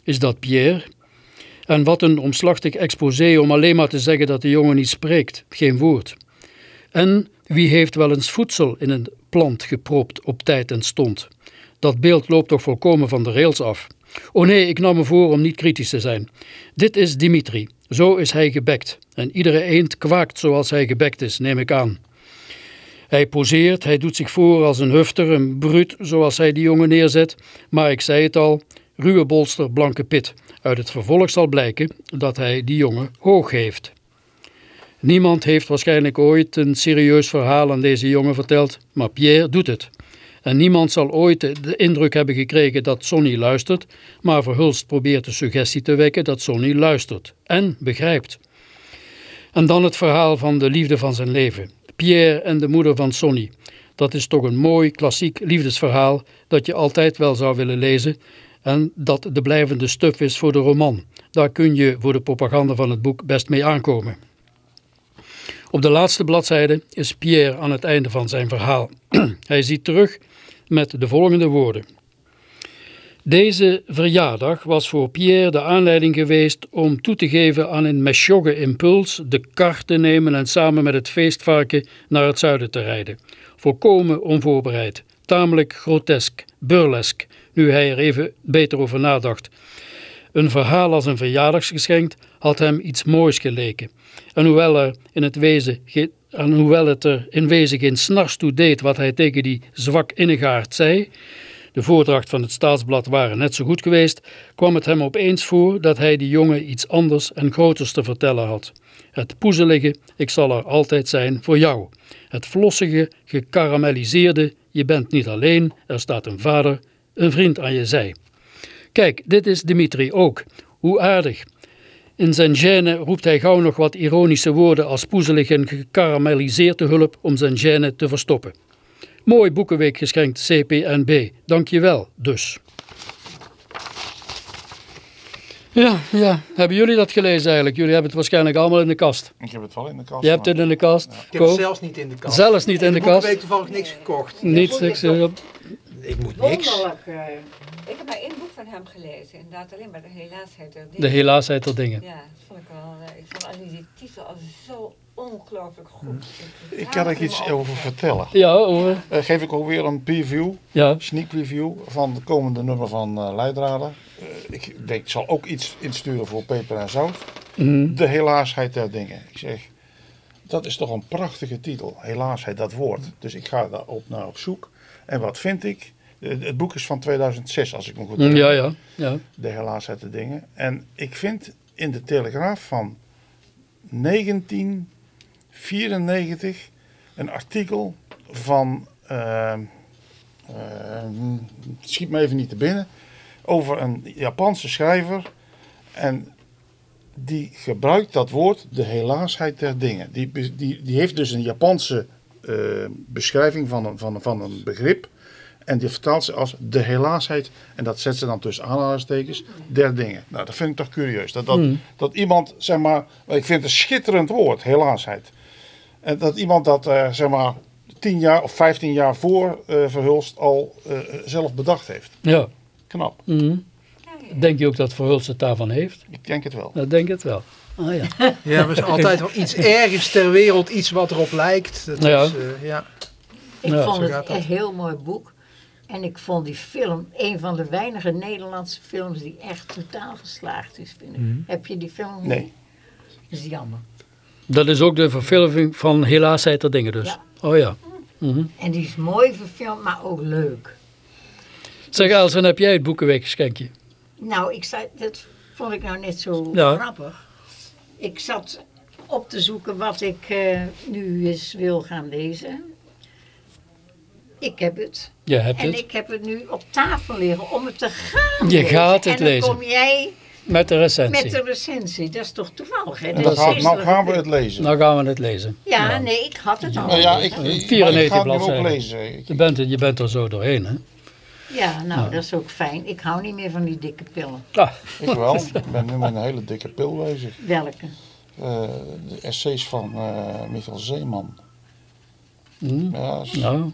Is dat Pierre? En wat een omslachtig exposé om alleen maar te zeggen dat de jongen niet spreekt, geen woord. En wie heeft wel eens voedsel in een plant gepropt op tijd en stond? Dat beeld loopt toch volkomen van de rails af. Oh nee, ik nam me voor om niet kritisch te zijn. Dit is Dimitri. Zo is hij gebekt. En iedere eend kwaakt zoals hij gebekt is, neem ik aan. Hij poseert, hij doet zich voor als een hufter, een bruut, zoals hij die jongen neerzet. Maar ik zei het al, ruwe bolster, blanke pit. Uit het vervolg zal blijken dat hij die jongen hoog heeft. Niemand heeft waarschijnlijk ooit een serieus verhaal aan deze jongen verteld, maar Pierre doet het. En niemand zal ooit de indruk hebben gekregen dat Sonny luistert, maar Verhulst probeert de suggestie te wekken dat Sonny luistert en begrijpt. En dan het verhaal van de liefde van zijn leven. Pierre en de moeder van Sonny. Dat is toch een mooi klassiek liefdesverhaal dat je altijd wel zou willen lezen en dat de blijvende stuf is voor de roman. Daar kun je voor de propaganda van het boek best mee aankomen. Op de laatste bladzijde is Pierre aan het einde van zijn verhaal. Hij ziet terug met de volgende woorden. Deze verjaardag was voor Pierre de aanleiding geweest om toe te geven aan een mesjogge impuls de kar te nemen en samen met het feestvarken naar het zuiden te rijden. Volkomen onvoorbereid, tamelijk grotesk, burlesk, nu hij er even beter over nadacht. Een verhaal als een verjaardagsgeschenk had hem iets moois geleken. En hoewel, er in het wezen, en hoewel het er in wezen geen snars toe deed wat hij tegen die zwak innegaard zei, de voordracht van het staatsblad waren net zo goed geweest, kwam het hem opeens voor dat hij die jongen iets anders en groters te vertellen had. Het poezelige, ik zal er altijd zijn voor jou. Het vlossige, gekarameliseerde, je bent niet alleen, er staat een vader, een vriend aan je zij. Kijk, dit is Dimitri ook. Hoe aardig. In zijn gêne roept hij gauw nog wat ironische woorden als poezelig en gekarameliseerd te hulp om zijn gêne te verstoppen. Mooi boekenweek geschenkt CPNB. Dank je wel, dus. Ja, ja. Hebben jullie dat gelezen eigenlijk? Jullie hebben het waarschijnlijk allemaal in de kast. Ik heb het wel in de kast. Je hebt het in de kast? Ik heb het zelfs niet in de kast. Zelfs niet in de, de kast? Ik heb toevallig niks gekocht. Niets, niks. Ik moet niks. Wonderlijk. Uh, ik heb maar één boek van hem gelezen. Inderdaad, alleen maar de helaasheid der dingen. De helaasheid der dingen. Ja, dat vond ik wel. Uh, ik vond alleen die titel al zo ongelooflijk goed. Ik kan er iets over vertellen. Ja, over. Uh, geef ik ook weer een preview, ja. sneak preview van de komende nummer van uh, Leidraden. Uh, ik denk, ik zal ook iets insturen voor Peper en Zout. Mm. De helaasheid der dingen. Ik zeg, dat is toch een prachtige titel. Helaasheid, dat woord. Dus ik ga daar op naar op zoek. En wat vind ik? Het boek is van 2006, als ik me goed herinner. Ja, ja, ja. De helaasheid der dingen. En ik vind in de Telegraaf van 1994 een artikel van, uh, uh, schiet me even niet te binnen, over een Japanse schrijver. En die gebruikt dat woord, de helaasheid der dingen. Die, die, die heeft dus een Japanse uh, beschrijving van een, van, van een begrip. En die vertaalt ze als de helaasheid. En dat zet ze dan tussen aanhalingstekens der dingen. Nou, dat vind ik toch curieus. Dat, dat, Hmm. dat iemand, zeg maar, ik vind het een schitterend woord, helaasheid. En dat iemand dat, uh, zeg maar, 10 jaar of 15 jaar voor uh, Verhulst al uh, zelf bedacht heeft. Ja. Knap. Mm. Denk je ook dat Verhulst het daarvan heeft? Ik denk het wel. Dat denk ik het wel. Ah, ja. ja, er is altijd wel iets ergens ter wereld, iets wat erop lijkt. Dat ja. Is, uh, ja. Ik Ja, vond het dat. een heel mooi boek. En ik vond die film een van de weinige Nederlandse films die echt totaal geslaagd is, vind ik. Heb je die film gezien? Nee. Dat is jammer. Dat is ook de verfilming van Helaasheid der Dingen dus. Ja. Oh ja. Mhm. En die is mooi verfilmd, maar ook leuk. Zeg Elsen, heb jij het boekenweekgeschenkje? Nou, ik zei, dat vond ik nou net zo Ja. grappig. Ik zat op te zoeken wat ik eh, nu eens wil gaan lezen. Ik heb het. Je hebt En het. ik heb het nu op tafel liggen om het te gaan Je lezen. gaat het en dan lezen. kom jij Met de recensie. met de recensie. Dat is toch toevallig, hè? En Dat dan is gaan, nou gaan we het lezen. Nou gaan we het lezen. Ja, nee, ik had het al. Nou ja, ik, ik, 94 maar ik ga het nu ook bladzijden. lezen. Je bent, er- je bent er zo doorheen, hè? Ja, nou, dat is ook fijn. Ik hou niet meer van die dikke pillen. Ah, Ik wel. Ik ben nu met een hele dikke pil bezig. Welke? Eh, de essays van eh Michael Zeeman. hm, Ja, is- nou,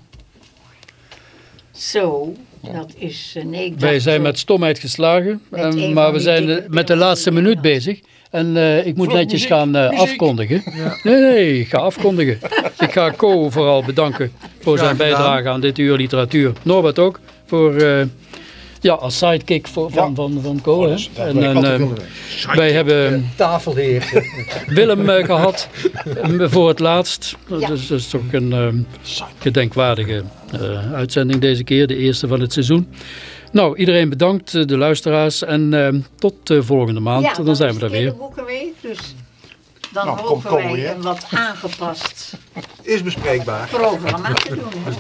Zo, dat is... eh, nee, wij dacht, zijn met stomheid geslagen, Met en- een maar we zijn met de laatste minuut bezig. En eh, ik moet Vlug, netjes muziek, gaan afkondigen. Nee, nee, ik ga afkondigen. ik ga Co vooral bedanken voor zijn bijdrage aan dit uur literatuur. Norbert ook, voor eh, Ja, als sidekick voor, van, Ja. van, van Co. hè. dus dat En, eh, weten. wij hebben Tafelheer. Willem eh, gehad eh, voor het laatst. Ja. Dus dat is toch een gedenkwaardige eh, uitzending deze keer, de eerste van het seizoen. Nou, iedereen bedankt, de luisteraars. En tot volgende maand. Ja, dan zijn we er weer. dus dan Nou, hopen kom wij weer. een wat aangepast Is bespreekbaar. programma te doen.